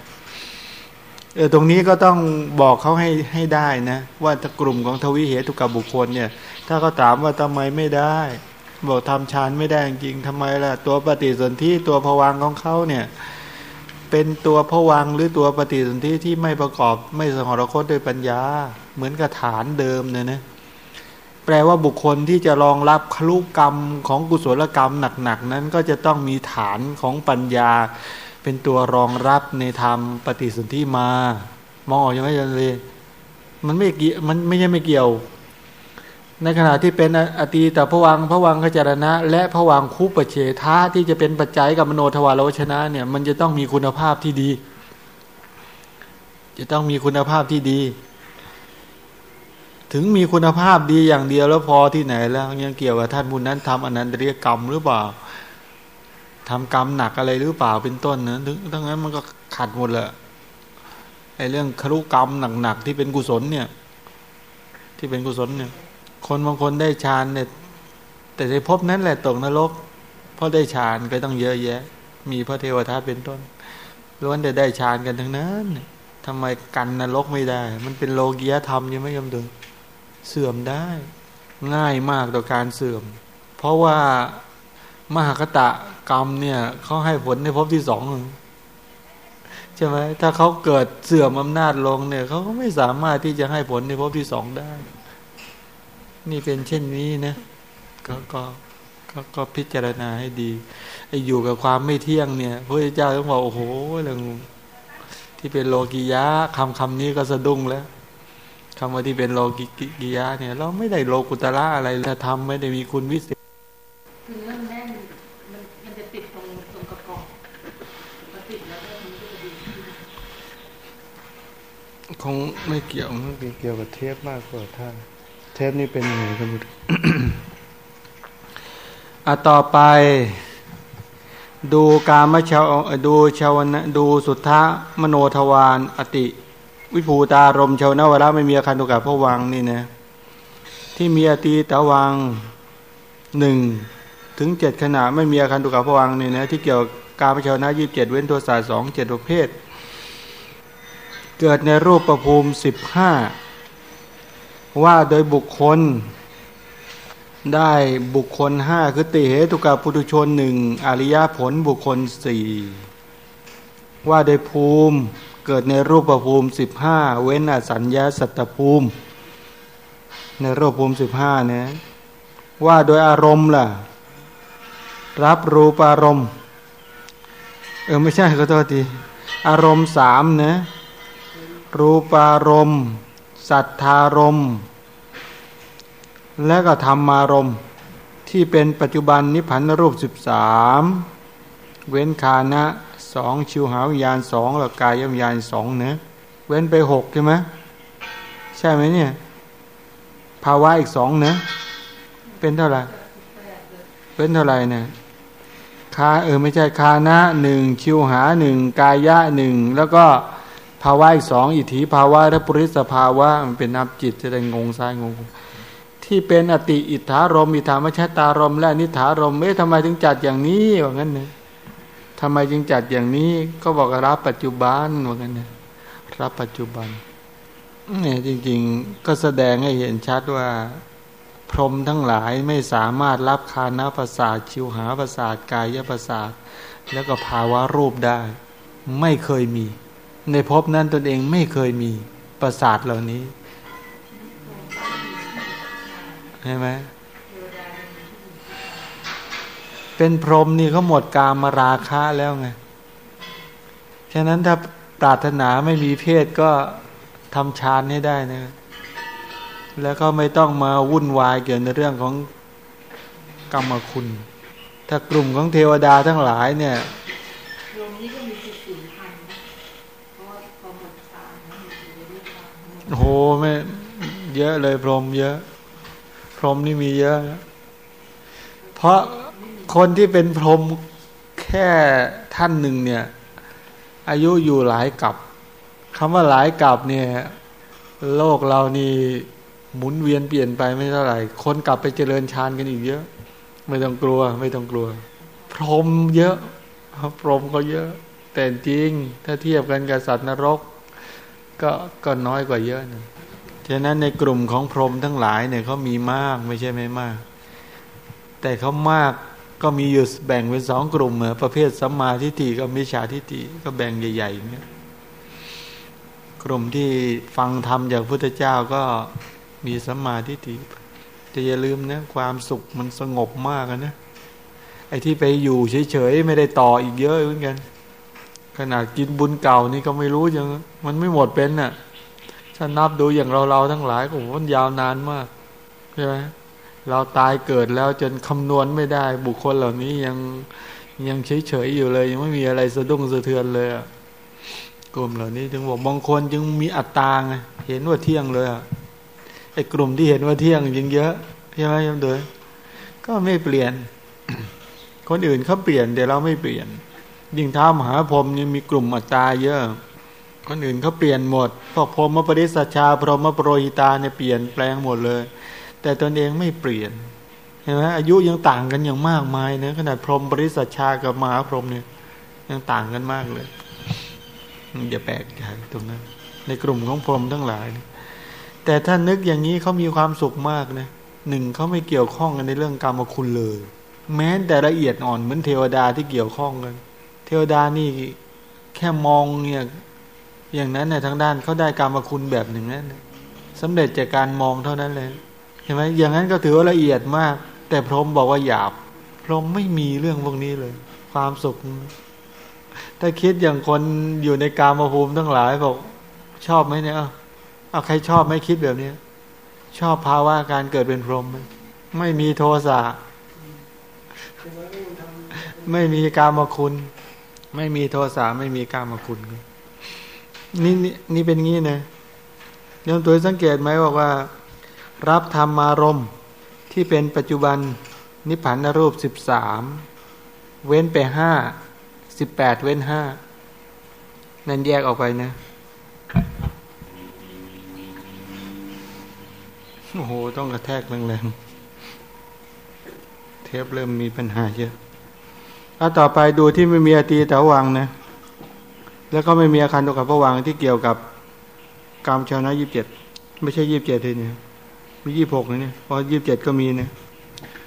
เออตรงนี้ก็ต้องบอกเขาให้ให้ได้นะ ว่าถ้ากลุ่มของทวิเหตุกับบุคคลเนี่ย ถ้าเขาถามว่าทำไมไม่ได้ บอกทำฌานไม่ได้จริงทำไมล่ะ ตัวปฏิสนธิตัวผวังของเขาเนี่ย เป็นตัวผวังหรือตัวปฏิสนธิที่ไม่ประกอบไม่สหรคตด้วยปัญญา เหมือนกับฐานเดิมเนี่ยนะ แปลว่าบุคคลที่จะรองรับคลุกรรมของกุศลกรรมหนักๆนั้นก็จะต้องมีฐานของปัญญา เป็นตัวรองรับในธรรมปฏิสนธิมา มองออกยังไม่ยันเลยมันไม่เกี่ยวมันไม่ใช่ไม่เกี่ยว ในขณะที่เป็นอตีแต่พวังพวังขจรณะ และพวังคูปเฉทาที่จะเป็นปัจจัยกับมโนทวารวชนะเนี่ย มันจะต้องมีคุณภาพที่ดี จะต้องมีคุณภาพที่ดี ถึงมีคุณภาพดีอย่างเดียวแล้วพอที่ไหนแล้วยังเกี่ยวกับท่านบุญนั้นทำอนันตริยกรรมหรือเปล่าทำกรรมหนักอะไรหรือเปล่าเป็นต้นนะถึงทั้งนั้นมันก็ขัดหมดเลยไอ้เรื่องครุกรรมหนักๆที่เป็นกุศลเนี่ย ที่เป็นกุศลเนี่ย คนบางคนได้ฌานเนี่ย แต่ในภพนั้นแหละตกนรกเพราะได้ฌานก็ต้องเยอะแยะ มีพระเทวทัตเป็นต้นล้วนแต่ได้ฌานกันทั้งนั้นทำไมกันนรกไม่ได้ มันเป็นโลกียธรรมยังไม่ยอมดู เสื่อมได้ ง่ายมากต่อการเสื่อม เพราะว่ามหากตะกรรมเนี่ยเขาให้ผลในภพที่สองใช่ไหมถ้าเขาเกิดเสื่อมอำนาจลงเนี่ยเขาก็ไม่สามารถที่จะให้ผลในภพที่สองได้ นี่เป็นเช่นนี้นะก็ก็กก็พิจารณาให้ดีไอ้อยู่กับความไม่เที่ยงเนี่ยพระเจ้าต้องบอกโอ้โหเรื่องที่เป็นโลกียะคำคำนี้ก็สะดุ้งแล้ว คำว่าที่เป็นโลกิกิยะเนี่ย เราไม่ได้โลกุตระอะไรถ้าทำไม่ได้มีคุณวิเศษคือเรื่องแน่นมันมันจะติดตรงตรงกระกอบติดแล้วก็มันก็จะดีคงไม่เกี่ยวมันเกี่ยวกับเทปมากกว่าท่านเทปนี่เป็นยังไงกันอะต่อไปดูการมชาวดูชาวนะดูสุทธะมโนทวารอติ วิภูตารมชาวนวระไม่มีอาคารตุกะพระวังนี่นะที่มีอตีตะวังหนึ่งถึงเจ็ดขณะไม่มีอาคารตุกะพระวังนี่นะที่เกี่ยวกับกาพระชาวนายี่สิบเจ็ดเว้นตัวสาสองเจ็ดประเภท เกิดในรูปประภูมิสิบห้าว่าโดยบุคคลได้บุคคลห้าคือติเหตุกับปุถุชนหนึ่งอริยผลบุคคลสี่ว่าโดยภูมิ เกิดในรูปภูมิสิบห้าเว้นอสัญญาสัตตภูมิ ในรูปภูมิสิบห้านี่ยว่าโดยอารมณ์ล่ะ รับรูปอารมณ์ เออไม่ใช่ก็ตัวทีอารมณ์สามนะรูปารมณ์สัทธารมณ์และก็ธรรมารมณ์ที่เป็นปัจจุบันนิพพานรูปสิบสามเว้นคานะ สองชิวหาวิญญาณสองแล้วกายวิญญาณสองเนะเว้นไปหกใช่ไหมใช่ไหมเนี่ย ภาวะอีกสองเนะเป็นเท่าไหร่เป็นเท่าไหร่เนี่ยคาเออไม่ใช่คานะหนึ่งชิวหาหนึ่งกายะหนึ่งแล้วก็ภาวะอีกสองอิทธิภาวะและปุริสภาวะมันเป็นนับจิตจะได้งงซ้ายงง ที่เป็นอติอิทธารมอิทธามชตารมและนิธารมเอ๊ะทำไมถึงจัดอย่างนี้ว่างั้นเนี่ย ทำไมจึงจัดอย่างนี้ก็บอกรับปัจจุบันว่างั้นเนี่ยรับปัจจุบันเนี่ยจริง ๆ ก็แสดงให้เห็นชัดว่า พรมทั้งหลายไม่สามารถรับคานาประสาทชิวหาประสาทกายประสาทแล้วก็ภาวะรูปได้ ไม่เคยมี ในภพนั้นตนเองไม่เคยมีประสาทเหล่านี้ใช่ไหม เป็นพรหมนี่เขาหมดกามมาราคะแล้วไง ฉะนั้นถ้าปรารถนาไม่มีเพศก็ทำฌานให้ได้นะ แล้วก็ไม่ต้องมาวุ่นวายเกี่ยวในเรื่องของกรรมคุณ ถ้ากลุ่มของเทวดาทั้งหลายเนี่ยโอ้โหไม่เยอะเลยพรหมเยอะ พรหมนี่มีเยอะ เพราะ คนที่เป็นพรหมแค่ท่านหนึ่งเนี่ย อายุอยู่หลายกับคำว่าหลายกับเนี่ย โลกเรานี่หมุนเวียนเปลี่ยนไปไม่เท่าไหร่ คนกลับไปเจริญฌานกันอีกเยอะ ไม่ต้องกลัว ไม่ต้องกลัว พรหมเยอะพรหมก็เยอะ แต่จริง ถ้าเทียบกันกับสัตว์นรก ก็ก็น้อยกว่าเยอะนะฉะนั้นในกลุ่มของพรหมทั้งหลายเนี่ยเขามีมากไม่ใช่ไม่มาก แต่เขามาก ก็มีอยู่แบ่งเป็นสองกลุ่มเหมือนประเภทสัมมาทิฏฐิกับมิจฉาทิฏฐิก็แบ่งใหญ่ๆอย่างเงี้ยกลุ่มที่ฟังธรรมจากพุทธเจ้าก็มีสัมมาทิฏฐิแต่อย่าลืมนะความสุขมันสงบมากนะไอ้ที่ไปอยู่เฉยๆไม่ได้ต่ออีกเยอะเหมือนกัน ขนาดกินบุญเก่านี่ก็ไม่รู้ยังมันไม่หมดเป็นน่ะถ้านับดูอย่างเราเราทั้งหลายโอ้โหมันยาวนานมากใช่ไหม เราตายเกิดแล้วจนคำนวณไม่ได้ บุคคลเหล่านี้ยังยังเฉยเฉยอยู่เลย ยังไม่มีอะไรสะดุ้งสะเทือนเลยกลุ่มเหล่านี้ถึงบอกบางคนจึงมีอัตตาไงเห็นว่าเที่ยงเลยไอ้กลุ่มที่เห็นว่าเที่ยงยังเยอะใช่ไหมยังเดยก็ไม่เปลี่ยน คนอื่นเขาเปลี่ยนแต่เราไม่เปลี่ยน ยิ่งท้ามหาพรมยังมีกลุ่มอัตตาเยอะ คนอื่นเขาเปลี่ยนหมดพวกพรมปริสัชชาพรหมปรหิตาเนี่ยเปลี่ยนแปลงหมดเลย แต่ตนเองไม่เปลี่ยนเห็นไหมอายุยังต่างกันอย่างมากมายนะขนาดพรหมปริสัชชากับมหาพรหมเนี่ย ยังต่างกันมากเลยอย่าแปลกใจตรงนั้น ในกลุ่มของพรหมทั้งหลายแต่ถ้านึกอย่างนี้เขามีความสุขมากนะหนึ่งเขาไม่เกี่ยวข้องกันในเรื่องกรรมคุณเลย แม้แต่ละเอียดอ่อนเหมือนเทวดาที่เกี่ยวข้องกัน เทวดานี่แค่มองเนี่ยอย่างนั้นเนี่ยทางด้านเขาได้การมคุณแบบหนึ่งนั่นสำเร็จจากการมองเท่านั้นเลย เห็นไหมอย่างนั้นก็ถือว่าละเอียดมาก แต่พรหมบอกว่าหยาบ พรหมไม่มีเรื่องพวกนี้เลย ความสุข ถ้าคิดอย่างคนอยู่ในกามาภูมิทั้งหลายบอก ชอบไหมเนี่ยเอาใครชอบไหมคิดแบบนี้ชอบภาวะการเกิดเป็นพรหมไหมไม่มีโทสะไม่มีกามาคุณ ไม่มีโทสะไม่มีกามคุณนี่นี่เป็นงี้นะยมตัวสังเกตไหมบอกว่า รับธรรมารมที่เป็นปัจจุบันนิพพานรูปสิบสามเว้นไปห้าสิบแปดเว้นห้านั่นแยกออกไปนะโอ้โห ต้องกระแทกแรงๆ เทปเริ่มมีปัญหาเยอะแล้วต่อไปดูที่ไม่มีอตีตะวังนะ แล้วก็ไม่มีอาคารตกับพระวังที่เกี่ยวกับกามชาวนะยี่สิบเจ็ดไม่ใช่ยี่สิบเจ็ดทีเนี่ย มียี่หกเนี่ยพราะยี่สิบเจ็ดก็มีนะ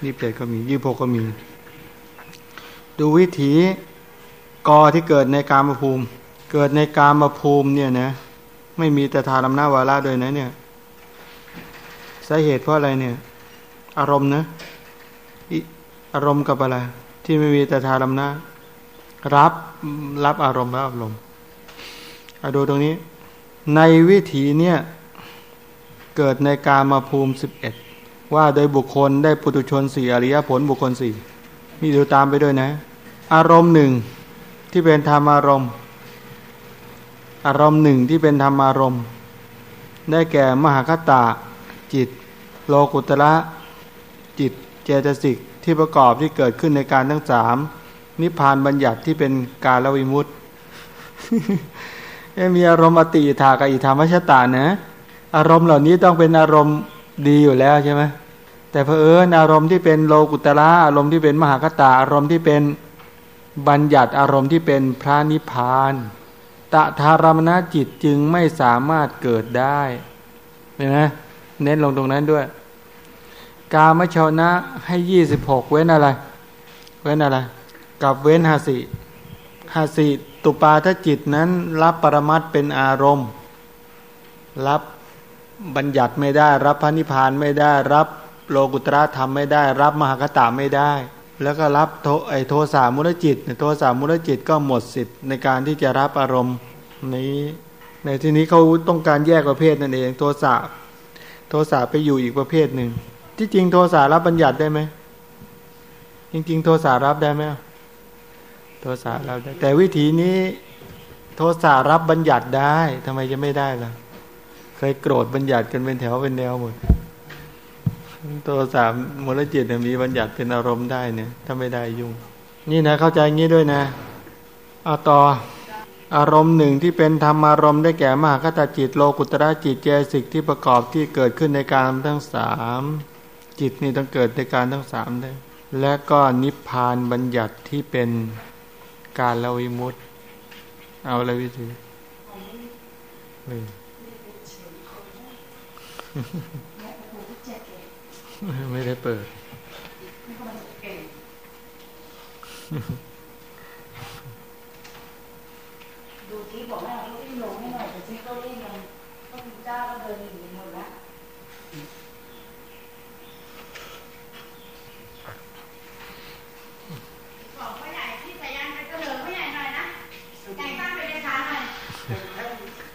ยี่สิบเจ็ดก็มียี่หกก็มี ดูวิถีกอที่เกิดในกามภูมิ เกิดในกามภูมิเนี่ยนะไม่มีแต่ทาลำหน้าวาระด้วยนะเนี่ยสาเหตุเพราะอะไรเนี่ย อารมณ์นะอารมณ์กับอะไร ที่ไม่มีแต่ทาลำหน้ารับรับอารมณ์รับอารมณ์เอาดูตรงนี้ ในวิถีเนี่ย เกิดในกามาภูมิสิบเอ็ดว่าโดยบุคคลได้ปุถุชนสี่อริยผลบุคคลสี่มีดูตามไปด้วยนะ อารมณ์หนึ่งที่เป็นธรรมอารมณ์ อารมณ์หนึ่งที่เป็นธรรมอารมณ์ ได้แก่มหคตาจิต โลกุตระจิตเจตสิกที่ประกอบที่เกิดขึ้นในการทั้งสามนิพพานบัญญัติที่เป็นกาลวิมุตติมีอารมณ์อติถากับอิธรรมชตานะ อารมณ์เหล่านี้ต้องเป็นอารมณ์ดีอยู่แล้วใช่ไหมแต่เพอเอิญอารมณ์ที่เป็นโลกุตระอารมณ์ที่เป็นมหากตาอารมณ์ที่เป็นบัญญัติอารมณ์ที่เป็นพระนิพพานตถารมณจิตจึงไม่สามารถเกิดได้เห็นไหมเน้นลงตรงนั้นด้วย กามชาวนะให้ยี่สิบหกเว้นอะไร เว้นอะไร กับเว้นหาสิหาสิตุปาทจิตนั้นรับปรมัตเป็นอารมณ์ รับ บัญญัติไม่ได้รับพระนิพพานไม่ได้รับโลกุตระธรรมไม่ได้ รับมหากตาไม่ได้ แล้วก็รับโทไอโทสามุลจิตโทสามุลจิตก็หมดสิทธิ์ในการที่จะรับอารมณ์นี้ในที่นี้เขาต้องการแยกประเภทนั่นเองโทสะโทสะไปอยู่อีกประเภทหนึ่ง ที่จริงโทสะรับบัญญัติได้ไหมจริงๆ โทสะรับได้ไหมโทสะรับได้แต่วิธีนี้โทสะรับบัญญัติได้ทำไมจะไม่ได้ล่ะ ยโกรธบัญญัติกันเป็นแถวเป็นแนวหมดตัวสามมลจิตมีบัญญัติเป็นอารมณ์ได้เนี่ย ถ้าไม่ได้ยุ่ง นี่นะเข้าใจงี้ด้วยนะเอาต่ออารมณ์หนึ่งที่เป็นธรรมอารมณ์ได้แก่มหากตจิตโลกุตระจิตเจสิกที่ประกอบที่เกิดขึ้นในการทั้งสามจิตนี่ต้องเกิดในการทั้งสามได้ และก็นิพพานบัญญัติที่เป็นการละวิมุตเอาอะไรวิธี ไม่ได้เปิด ดูที่บอกให้เอาเก้าอี้ลงให้หน่อยแต่ที่เก้าอี้มันก็มีเจ้าก็เดินหนีหมดแล้ว บอกพ่อใหญ่ที่สายันไปเสนอพ่อใหญ่หน่อยนะ แต่งตั้งเป็นเลขาหน่อย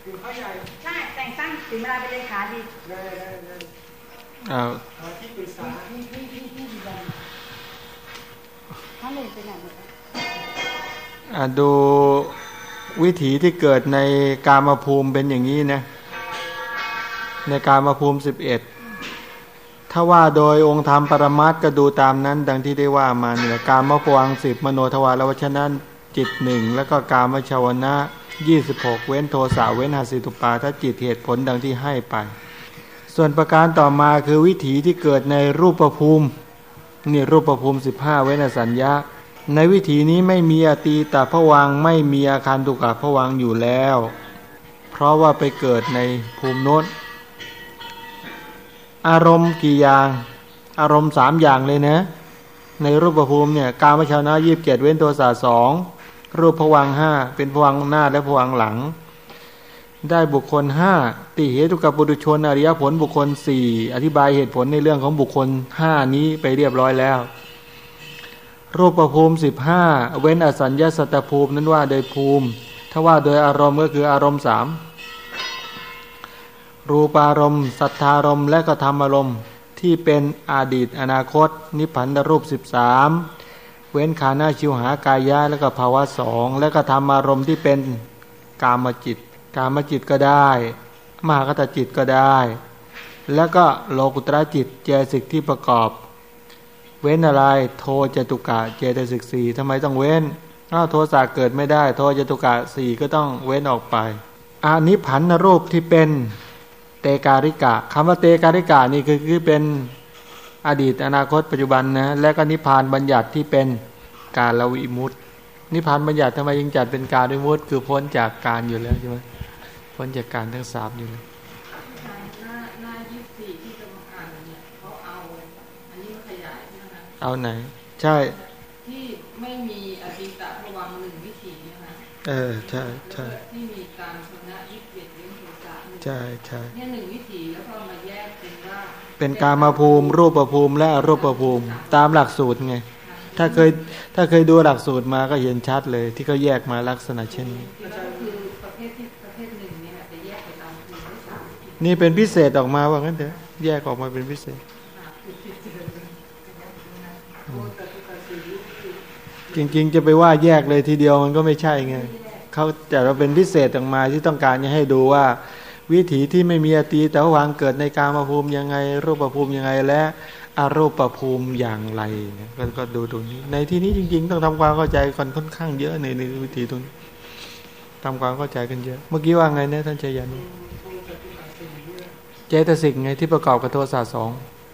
ถึงพ่อใหญ่ ใช่ แต่งตั้ง ถึงเวลาเป็นเลขาดีได้ได้ได้อ้าวที่ปรึกษาพี่พี่พี่พี่ดีบันถ้าเลยไปไหนหมดอ่าดูวิถีที่เกิดในกามภูมิเป็นอย่างนี้นะในกามภูมิสิบเอ็ดถ้าว่าโดยองค์ธรรมปรมัตก็ดูตามนั้น ดังที่ได้ว่ามาเนี่ยกามพวังสิบมโนทวารวชนะจิตหนึ่งแล้วก็กามชาวนะ ยี่สิบหกเว้นโทสะเว้นหาสิตุปาถ้าจิตเหตุผลดังที่ให้ไป ส่วนประการต่อมาคือวิถีที่เกิดในรูปภูมินี่รูปภูมิสิบห้าเว้นสัญญาในวิถีนี้ไม่มีอตีตาผวังไม่มีอาคารตุกะผวังอยู่แล้ว เพราะว่าไปเกิดในภูมิโน้นอารมณ์กี่อย่าง อารมณ์สามอย่างเลยนะ ในรูปภูมิเนี่ยกามชาวนะยีบเกตเว้นตัวสาสอง รูปผวังห้าเป็นผวังหน้าและผวังหลัง ได้บุคคลห้าติเหตุกับบุตุชนอริยผลบุคคลสี่อธิบายเหตุผลในเรื่องของบุคคลห้านี้ไปเรียบร้อยแล้ว รูปภูมิสิบห้าเว้นอสัญญาสัตภูมินั้นว่าโดยภูมิ ถ้าว่าโดยอารมณ์ก็คืออารมณ์สามรูปารมณ์สัทธารมณ์และก็ธรรมอารมณ์ที่เป็นอดีตอนาคต นิพพันรูปสิบสาม เว้นขานาชิวหากายะและก็ภาวะสองและก็ธรรมอารมณ์ที่เป็นกามจิต กามจิตก็ได้มหากตจิตก็ได้ แล้วก็โลกุตระจิตเจสิกที่ประกอบ เว้นอะไรโทเจตุกะเจตสิกสี่ทำไมต้องเว้นอ้าโทสะเกิดไม่ได้ โทเจตุกะสี่ก็ต้องเว้นออกไปอานิพันธรูปที่เป็นเตการิกะคำว่าเตการิกะนี่คือคือเป็น อดีตอนาคตปัจจุบันนะและก็นิพพานบัญญัติที่เป็นกาลวิมุตติ นิพพานบัญญัติทำไมยังจัดเป็นกาลวิมุตติ คือพ้นจากการอยู่แล้วใช่ไหมพ้นจากการทั้งสามอยู่แล้วเอาไหน ใช่ ที่ไม่มีอดีตะระวังหนึ่งวิถีนะคะเออใช่ใช่ที่มีการชนะยิบเบียดเลี้ยงโทสะใช่ใช่เนี่ยหนึ่งวิถีแล้วก็ เป็นการมาภูมิ รูปภูมิ และอรูปภูมิ ตามหลักสูตรไง ถ้าเคยถ้าเคยดูหลักสูตรมาก็เห็นชัดเลย ที่เขาแยกมาลักษณะเช่นนี้แล้วก็คือประเภทที่ประเภทหนึ่งเนี่ยจะแยกไปตามหนึ่งที่สามนี่เป็นพิเศษออกมาว่างั้นเถอะแยกออกมาเป็นพิเศษคือที่เจอโอ้แต่ทุกการสื่อยุคที่จริงๆจะไปว่าแยกเลยทีเดียวมันก็ไม่ใช่ไงเขาแต่เราเป็นพิเศษออกมาที่ต้องการจะให้ดูว่า วิถีที่ไม่มีอตีแต่วางเกิดในการมภูมิยังไง รูปภูมิยังไงและอารูปภูมิอย่างไรก็ก็ดูตรงนี้ ในที่นี้จริง ๆ ต้องทำความเข้าใจกันค่อนข้างเยอะในในวิถีตรงนี้ทำความเข้าใจกันเยอะ เมื่อกี้ว่าไงนี่ยท่านชัยยันเนี่ยเจตสิกไงที่ประกอบกับโทสะสอง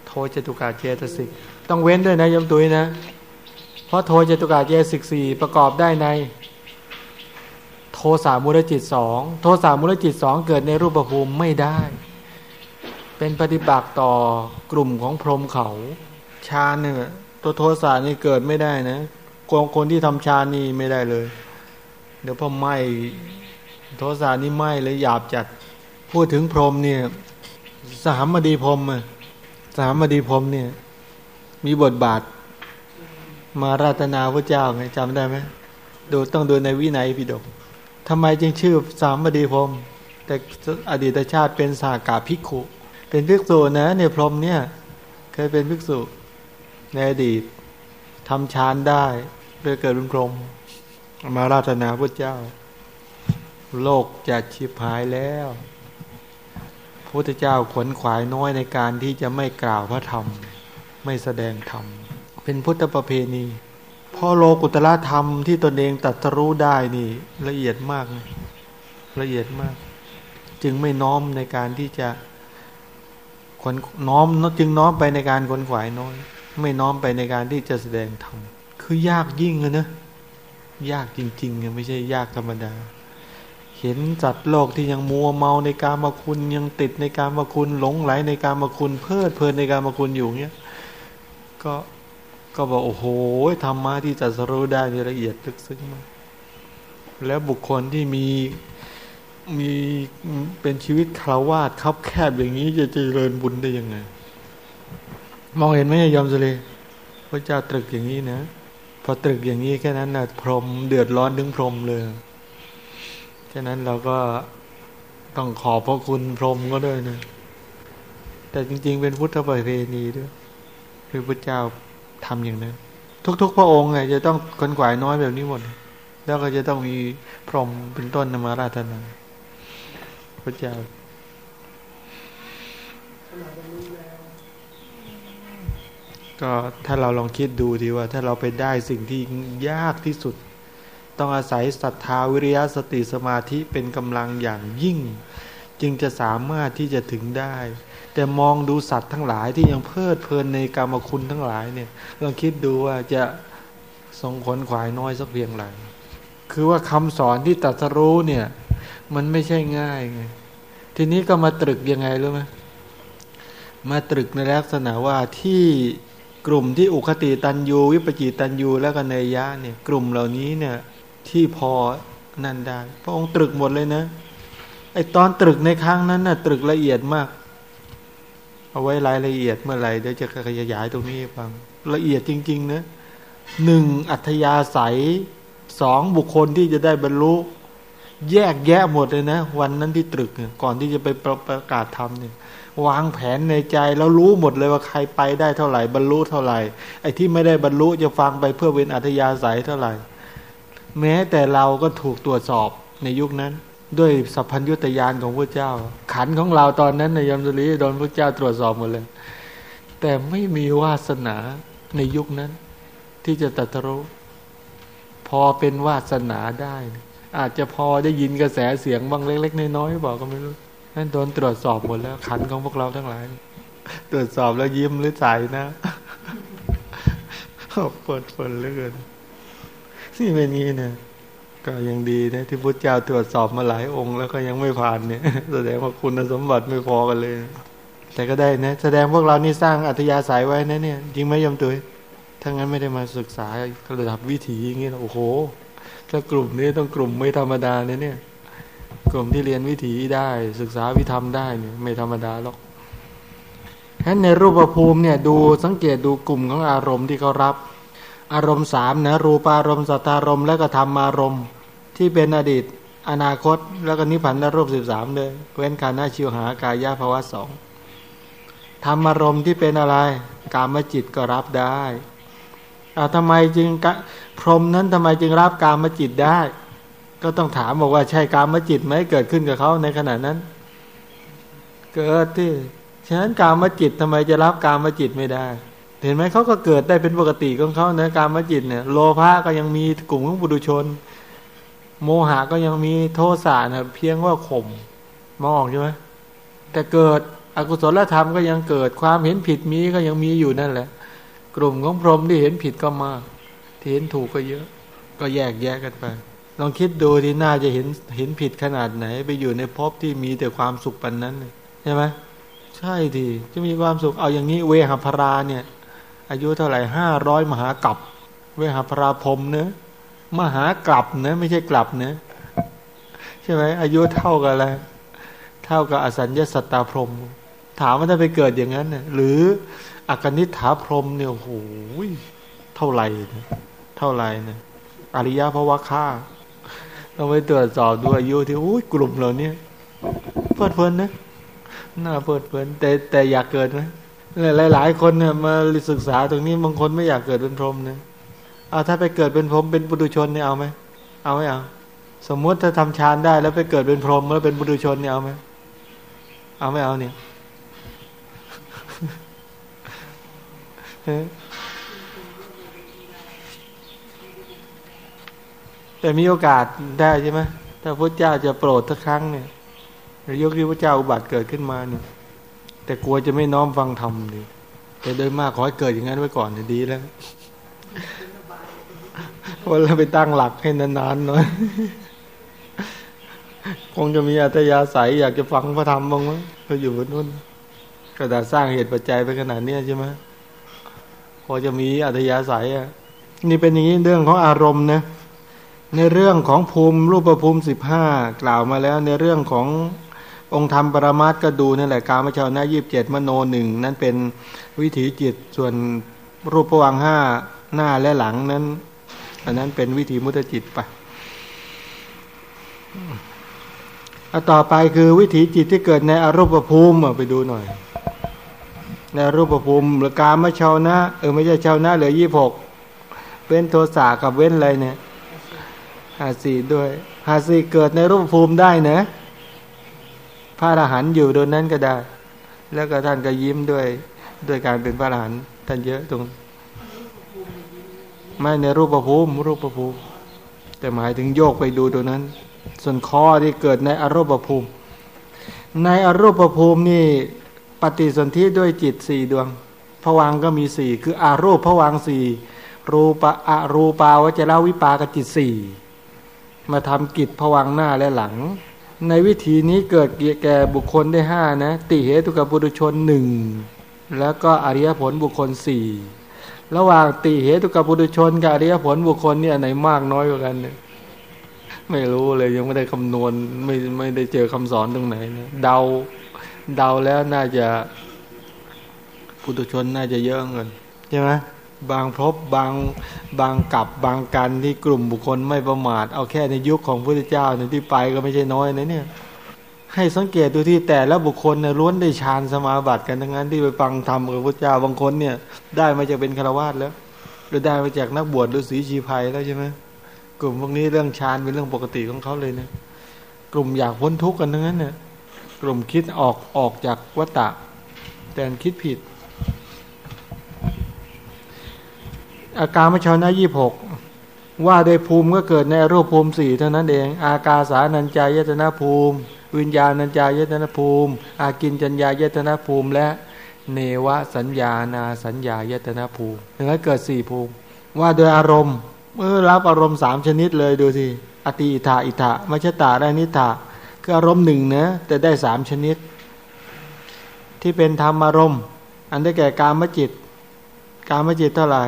โทจตุกาเจตสิกต้องเว้นด้วยนะยมตุยนะ เพราะโทจตุกาเจตสิกสี่ประกอบได้ใน โทสามูลจิตสองโทสามูลจิตสองเกิดในรูปภูมิไม่ได้ เป็นปฏิบัติต่อกลุ่มของพรหมเขาฌานเนี่ยตัวโทสะนี่เกิดไม่ได้นะกองคนที่ทำฌานนี่ไม่ได้เลย เดี๋ยวพอไหมโทสะนี่ไหมเลยหยาบจัดพูดถึงพรหมเนี่ยสหมดีพรหมอะสหมดีพรหมเนี่ย มีบทบาท มาราตนาพระเจ้าไงจำได้ไหมดูต้องดูในวินัยพิดก ทำไมจึงชื่อสามบดีพรมแต่อดีตชาติเป็นสากาภิกขุเป็นภิกษุนะเนี่ยพรมเนี่ยเคยเป็นภิกษุในอดีตทำฌานได้เพื่อเกิดเป็นพรมมาราธนาพระเจ้า โลกจะชิบหายแล้วพระพุทธเจ้าขวนขวายน้อยในการที่จะไม่กล่าวพระธรรม ไม่แสดงธรรม เป็นพุทธประเพณี พ่อโลกุตละธรรมที่ตนเองตัดรู้ได้นี่ละเอียดมาก ละเอียดมาก จึงไม่น้อมในการที่จะขนน้อมจึงน้อมไปในการขนขวายน้อย ไม่น้อมไปในการที่จะแสดงธรรมคือยากยิ่งเลยนะยากจริงๆอะไม่ใช่ยากธรรมดา เห็นจัดโลกที่ยังมัวเมาในการมาคุณยังติดในการมาคุณหลงไหลในการมาคุณเพลิดเพลินในการมาคุณอยู่เนี้ยก็ ก็บอกโอ้โหธรรมะที่จัดสรู้ได้ในละเอียดลึกซึ้งมากแล้วบุคคลที่มีมีเป็นชีวิตคราวาสคับแคบอย่างนี้จะเจริญบุญได้ยังไง มองเห็นไหมยอมสเลยพระเจ้าตรึกอย่างนี้นะพอตรึกอย่างนี้แค่นั้นนะพรมเดือดร้อนถึงพรมเลยฉะนั้นเราก็ต้องขอบพระคุณพรมก็ด้วยนะแต่จริง ๆ เป็นพุทธประเพณีด้วยคือพระเจ้า ทำอย่างนั้น ทุก ๆ พระองค์ไงจะต้องคนขวายน้อยแบบนี้หมด แล้วก็จะต้องมีพรหมเป็นต้นนมาราธนาพระเจ้าก็ถ้าเราลองคิดดูดีว่า ถ้าเราไปได้สิ่งที่ยากที่สุด ต้องอาศัยศรัทธาวิริยะสติสมาธิเป็นกำลังอย่างยิ่ง จึงจะสามารถที่จะถึงได้ แต่มองดูสัตว์ทั้งหลายที่ยังเพลิดเพลินในกรรมคุณทั้งหลายเนี่ยลองคิดดูว่าจะทรงขนขวายน้อยสักเพียงไรคือว่าคำสอนที่ตรัสรู้เนี่ย มันไม่ใช่ง่ายไงทีนี้ก็มาตรึกยังไงรู้ไหมมาตรึกในลักษณะว่าที่กลุ่มที่อุคติตันยูวิปจิตันยูแล้วก็เนยยะเนี่ย กลุ่มเหล่านี้เนี่ย ที่พอนั่นได้ พระองค์ตรึกหมดเลยนะไอตอนตรึกในครั้งนั้นน่ะตรึกละเอียดมาก เอาไว้รายละเอียดเมื่อไหร่เดี๋ยวจะขยายตรงนี้ฟังละเอียดจริง ๆ นะหนึ่งอัธยาศัยสองบุคคลที่จะได้บรรลุ แยกแยะหมดเลยนะ วันนั้นที่ตรึกเนี่ยก่อนที่จะไปประประกาศธรรมเนี่ยวางแผนในใจแล้วรู้หมดเลยว่าใครไปได้เท่าไหร่ บรรลุเท่าไหร่ ไอ้ที่ไม่ได้บรรลุจะฟังไปเพื่อเว้นอัธยาศัยเท่าไหร่ แม้แต่เราก็ถูกตรวจสอบในยุคนั้น ด้วยสัพพัญญุตยานของพระเจ้า ขันของเราตอนนั้นในยมสุรีโดนพระเจ้าตรวจสอบหมดเลย แต่ไม่มีวาสนาในยุคนั้น ที่จะตรัสรู้พอเป็นวาสนาได้ อาจจะพอได้ยินกระแสเสียงบางเล็ก ๆ น้อยๆบอกก็ไม่รู้นั่นโดนตรวจสอบหมดแล้ว ขันของพวกเราทั้งหลาย ตรวจสอบแล้วยิ้มหรือใส่นะเปิดเปิดเลือเกินนี่เป็นงี้นะ ก็ยังดีนะที่พุทธเจ้าตรวจสอบมาหลายองค์ แล้วก็ยังไม่ผ่านเนี่ย แสดงว่าคุณสมบัติไม่พอกันเลย แต่ก็ได้นะ แสดงพวกเรานี่สร้างอัธยาศัยไว้นะเนี่ยจริงไหมยมตุ้ยถ้างั้นไม่ได้มาศึกษาระดับวิถีอย่างนี้โอ้โหถ้ากลุ่มนี้ต้องกลุ่มไม่ธรรมดาเนี่ยเนี่ย กลุ่มที่เรียนวิถีได้ ศึกษาวิธรรมได้เนี่ยไม่ธรรมดาหรอกฉะนั้นในรูปภูมิเนี่ยดูสังเกตดูกลุ่มของอารมณ์ที่เขารับ อารมณ์สามนะรูปารมณ์สัทธารมณ์และก็ธรรมารมณ์ ที่เป็นอดีต อนาคต แล้วก็นิพพานรูปสิบสามเลยเว้นการหน้าชิวหากายาภาวะสองธรรมารมณ์ที่เป็นอะไรกามจิตก็รับได้อาทำไมจึงพรหมนั้นทำไมจึงรับกามจิตได้ ก็ต้องถามบอกว่าใช่กามจิตไหมเกิดขึ้นกับเขาในขณะนั้น เกิดที่ฉะนั้นกามจิตทำไมจะรับกามจิตไม่ได้ เห็นไหมเขาก็เกิดได้เป็นปกติของเขาเนะกามจิตเนี่ยโลภะก็ยังมีกลุ่มของบุรุชน โมหะก็ยังมีโทสะนะเพียงว่าข่มมองใช่ไหมแต่เกิดอกุศลธรรมก็ยังเกิดความเห็นผิดมีก็ยังมีอยู่นั่นแหละ กลุ่มของพรหมที่เห็นผิดก็มากที่เห็นถูกก็เยอะ ก็แยกแยกกันไป ลองคิดดูที่น่าจะเห็นเห็นผิดขนาดไหน ไปอยู่ในภพที่มีแต่ความสุขปันนั้นใช่ไหมใช่ทีจะมีความสุขเอาอย่างนี้เวหพราเนี่ย อายุเท่าไหร่ห้าร้อยมหากรัปเวหพราพรมเนะ มหากลับเนะ ไม่ใช่กลับเนะใช่ไหมอายุเท่ากันอะไรเท่ากับอสัญญาสัตตาพรมถามว่าถ้าไปเกิดอย่างนั้นเนี่ยหรืออกนิฐาพรมเนี่ยโหเท่าไหร่นะเท่าไหร่นะอริยะภาวะค่าต้องไปตรวจสอบดูอายุที่อุ้ยกลุ่มเราเนี่ยเพลิดเพลินนะน่าเพลิดเพลินแต่แต่อยากเกิดไหมหลายหลายคนเนี่ยมาศึกษาตรงนี้บางคนไม่อยากเกิดเป็นพรหมนะ เอาถ้าไปเกิดเป็นพรหมเป็นปุถุชนเนี่ยเอาไหมเอาไหมเอาสมมติถ้าทำฌานได้แล้วไปเกิดเป็นพรหมแล้วเป็นปุถุชนเนี่ยเอาไหมเอาไม่เอาเนี่ยแต่มีโอกาสได้ใช่ไหมถ้าพระเจ้าจะโปรดสักครั้งเนี่ยยกที่พระเจ้าอุบัติเกิดขึ้นมาเนี่ย แต่กลัวจะไม่น้อมฟังธรรมดีแต่โดยมากขอให้เกิดอย่างนั้นไว้ก่อนเนี่ยดีแล้ว วันเราไปตั้งหลักให้นานๆหน่อยคงจะมีอัตยาศัยอยากจะฟังพระธรรมบ้างไหมพออยู่บนนู้นก็แต่สร้างเหตุปัจจัยไปขนาดนี้ใช่ไหมพอจะมีอัธยาศัยอะ นี่เป็นอย่างนี้เรื่องของอารมณ์นะในเรื่องของภูมิรูปภูมิสิบห้ากล่าวมาแล้ว ในเรื่องขององค์ธรรมปรมาตก็ดูนั่นแหละการมชาวนายีิบเจ็ดมโนหนึ่งนั้นเป็นวิถีจิตส่วนรูปประวังห้าหน้าและหลังนั้น อันนั้นเป็นวิถีมุตจิตไปอต่อไปคือวิถีจิตที่เกิดในอรูปภูมิไปดูหน่อย ในรูปภูมิหรือการไม่ชาวนะเออไม่ใช่ชาวนะเหลือยี่หกเว้นโทสากับเว้นอะไรเนี่ยหาสีด้วยหาสีเกิดในรูปภูมิได้นะพระอรหันต์อยู่โดนนั้นก็ได้ แล้วก็ท่านก็ยิ้มด้วยด้วยการเป็นพระอรหันต์ท่านเยอะตรง ไม่ในรูปภูมิรูปภูมิแต่หมายถึงโยกไปดูตัวนั้น ส่วนคอที่เกิดในอรูปภูมิ ในอรูปภูมินี่ปฏิสนธิด้วยจิตสี่ดวงผวังก็มีสี่คืออารูปผวังสี่รูปะอารูปาวจราวิปากจิตสี่มาทำกิจผวังหน้าและหลัง ในวิธีนี้เกิดแก่บุคคลได้ห้านะ ติเหตุกับบุรุชนหนึ่งแล้วก็อริยผลบุคคลสี่ ระหว่างติเหตุกับบุรุชนกับอริยผลบุคคลเนี่ยไหนมากน้อยกว่ากันเนี่ยไม่รู้เลยยังไม่ได้คำนวณไม่ไม่ได้เจอคำสอนตรงไหนนะเดาเดาแล้วน่าจะพุทุชนน่าจะเยอะเงินใช่ไหมบางพบบางบางกับบางกันที่กลุ่มบุคคลไม่ประมาท เอาแค่ในยุคของพระเจ้าในที่ไปก็ไม่ใช่น้อยนะเนี่ย ให้สังเกตดูที่แต่และบุคคลเนี่ยล้วนได้ฌานสมาบัติกันทั้งนั้นที่ไปฟังธรรมกับพระเจ้าบางคนเนี่ย ได้มาจากเป็นฆราวาสแล้วหรือได้มาจากนักบวชหรือสีชีภัยแล้วใช่ไหมกลุ่มพวกนี้เรื่องฌานเป็นเรื่องปกติของเขาเลยเนี่ยกลุ่มอยากพ้นทุกข์กันทั้งนั้นเนี่ยกลุ่มคิดออกออกจากวัตตะแต่คิดผิด อาการมชาวนายี่หกว่าโดยภูมิก็เกิดในรูปภูมิสี่เท่านั้นเอง อากาสานัญจายตนาภูมิ วิญญาณัญจายตนาภูมิ อากินจัญญายตนาภูมิ และเนวสัญญานาสัญญายตนาภูมิถึงให้เกิดสี่ภูมิ ว่าโดยอารมณ์เมื่อรับอารมณ์สามชนิดเลยดูสิอติอิทาอิทะมัชตาได้นิทาคืออารมณ์หนึ่งนะแต่ได้สามชนิด ที่เป็นธรรมอารมณ์ อันได้แก่การมจิต การมจิตเท่าไหร่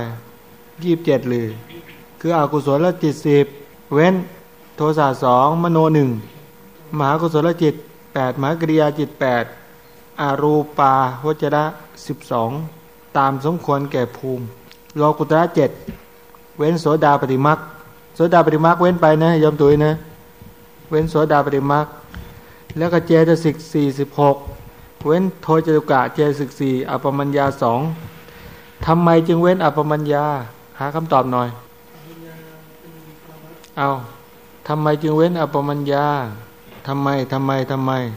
ยี่สิบเจ็ดเลยคืออกุศลจิตสิบเว้นโทสะสองมโนหนึ่ง มหากุศลจิตแปดมหากริยาจิตแปดอารูปาวจระสิบสองตามสมควรแก่ภูมิโลกุตระเจ็ดเว้นโสดาปฏิมักโสดาปฏิมักเว้นไปนะยอมตุยนะ เว้นโสดาปฏิมักแล้วก็เจตสิกสี่สิบหกเว้นโทจตุกะเจตสิกสี่อปมัญญาสองทำไมจึงเว้นอปมัญญา หาคำตอบหน่อย เอาทำไมจึงเว้นอปมัญญา ทำไมทำไมทำไม บนน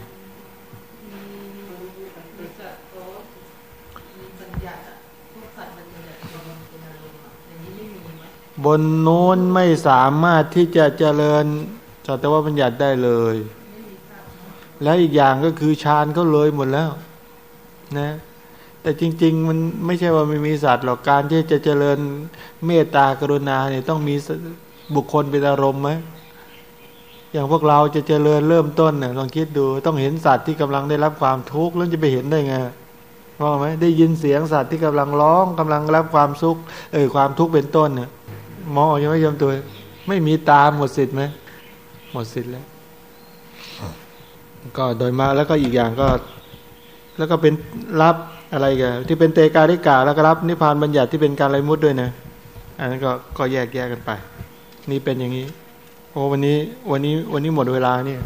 อารมณ์อะอย่างนี้นโน้นไม่สามารถที่จะเจริญสัตวบัญญัติได้เลย แล้วอีกอย่างก็คือฌานก็เลยหมดแล้ว นะแต่จริง ๆ มันไม่ใช่ว่าไม่มีสัตว์หรอกการที่จะเจริญเมตตากรุณาเนี่ยต้องมีบุคคลเป็นอารมณ์ไหม อย่างพวกเราจะเจริญเริ่มต้นเนี่ยลองคิดดูต้องเห็นสัตว์ที่กำลังได้รับความทุกข์แล้วจะไปเห็นได้ไงว่าไหมได้ยินเสียงสัตว์ที่กำลังร้องกำลังรับความสุขเออความทุกข์เป็นต้นเนี่ยมองออกยังไม่ยอมตัว ไม่มีตาหมดสิทธิ์ไหมหมดสิทธิ์แล้ว ก็โดยมาแล้วก็อีกอย่างก็ แล้วก็เป็นรับอะไรกันที่เป็นเตกาลิกาแล้วก็รับ นิพพานบัญญัติที่เป็นการไรมุดด้วยนะอันนั้นก็ก็แยกแยกกันไป นี่เป็นอย่างนี้ โอ้วันนี้ วันนี้ วันนี้หมดเวลาเนี่ย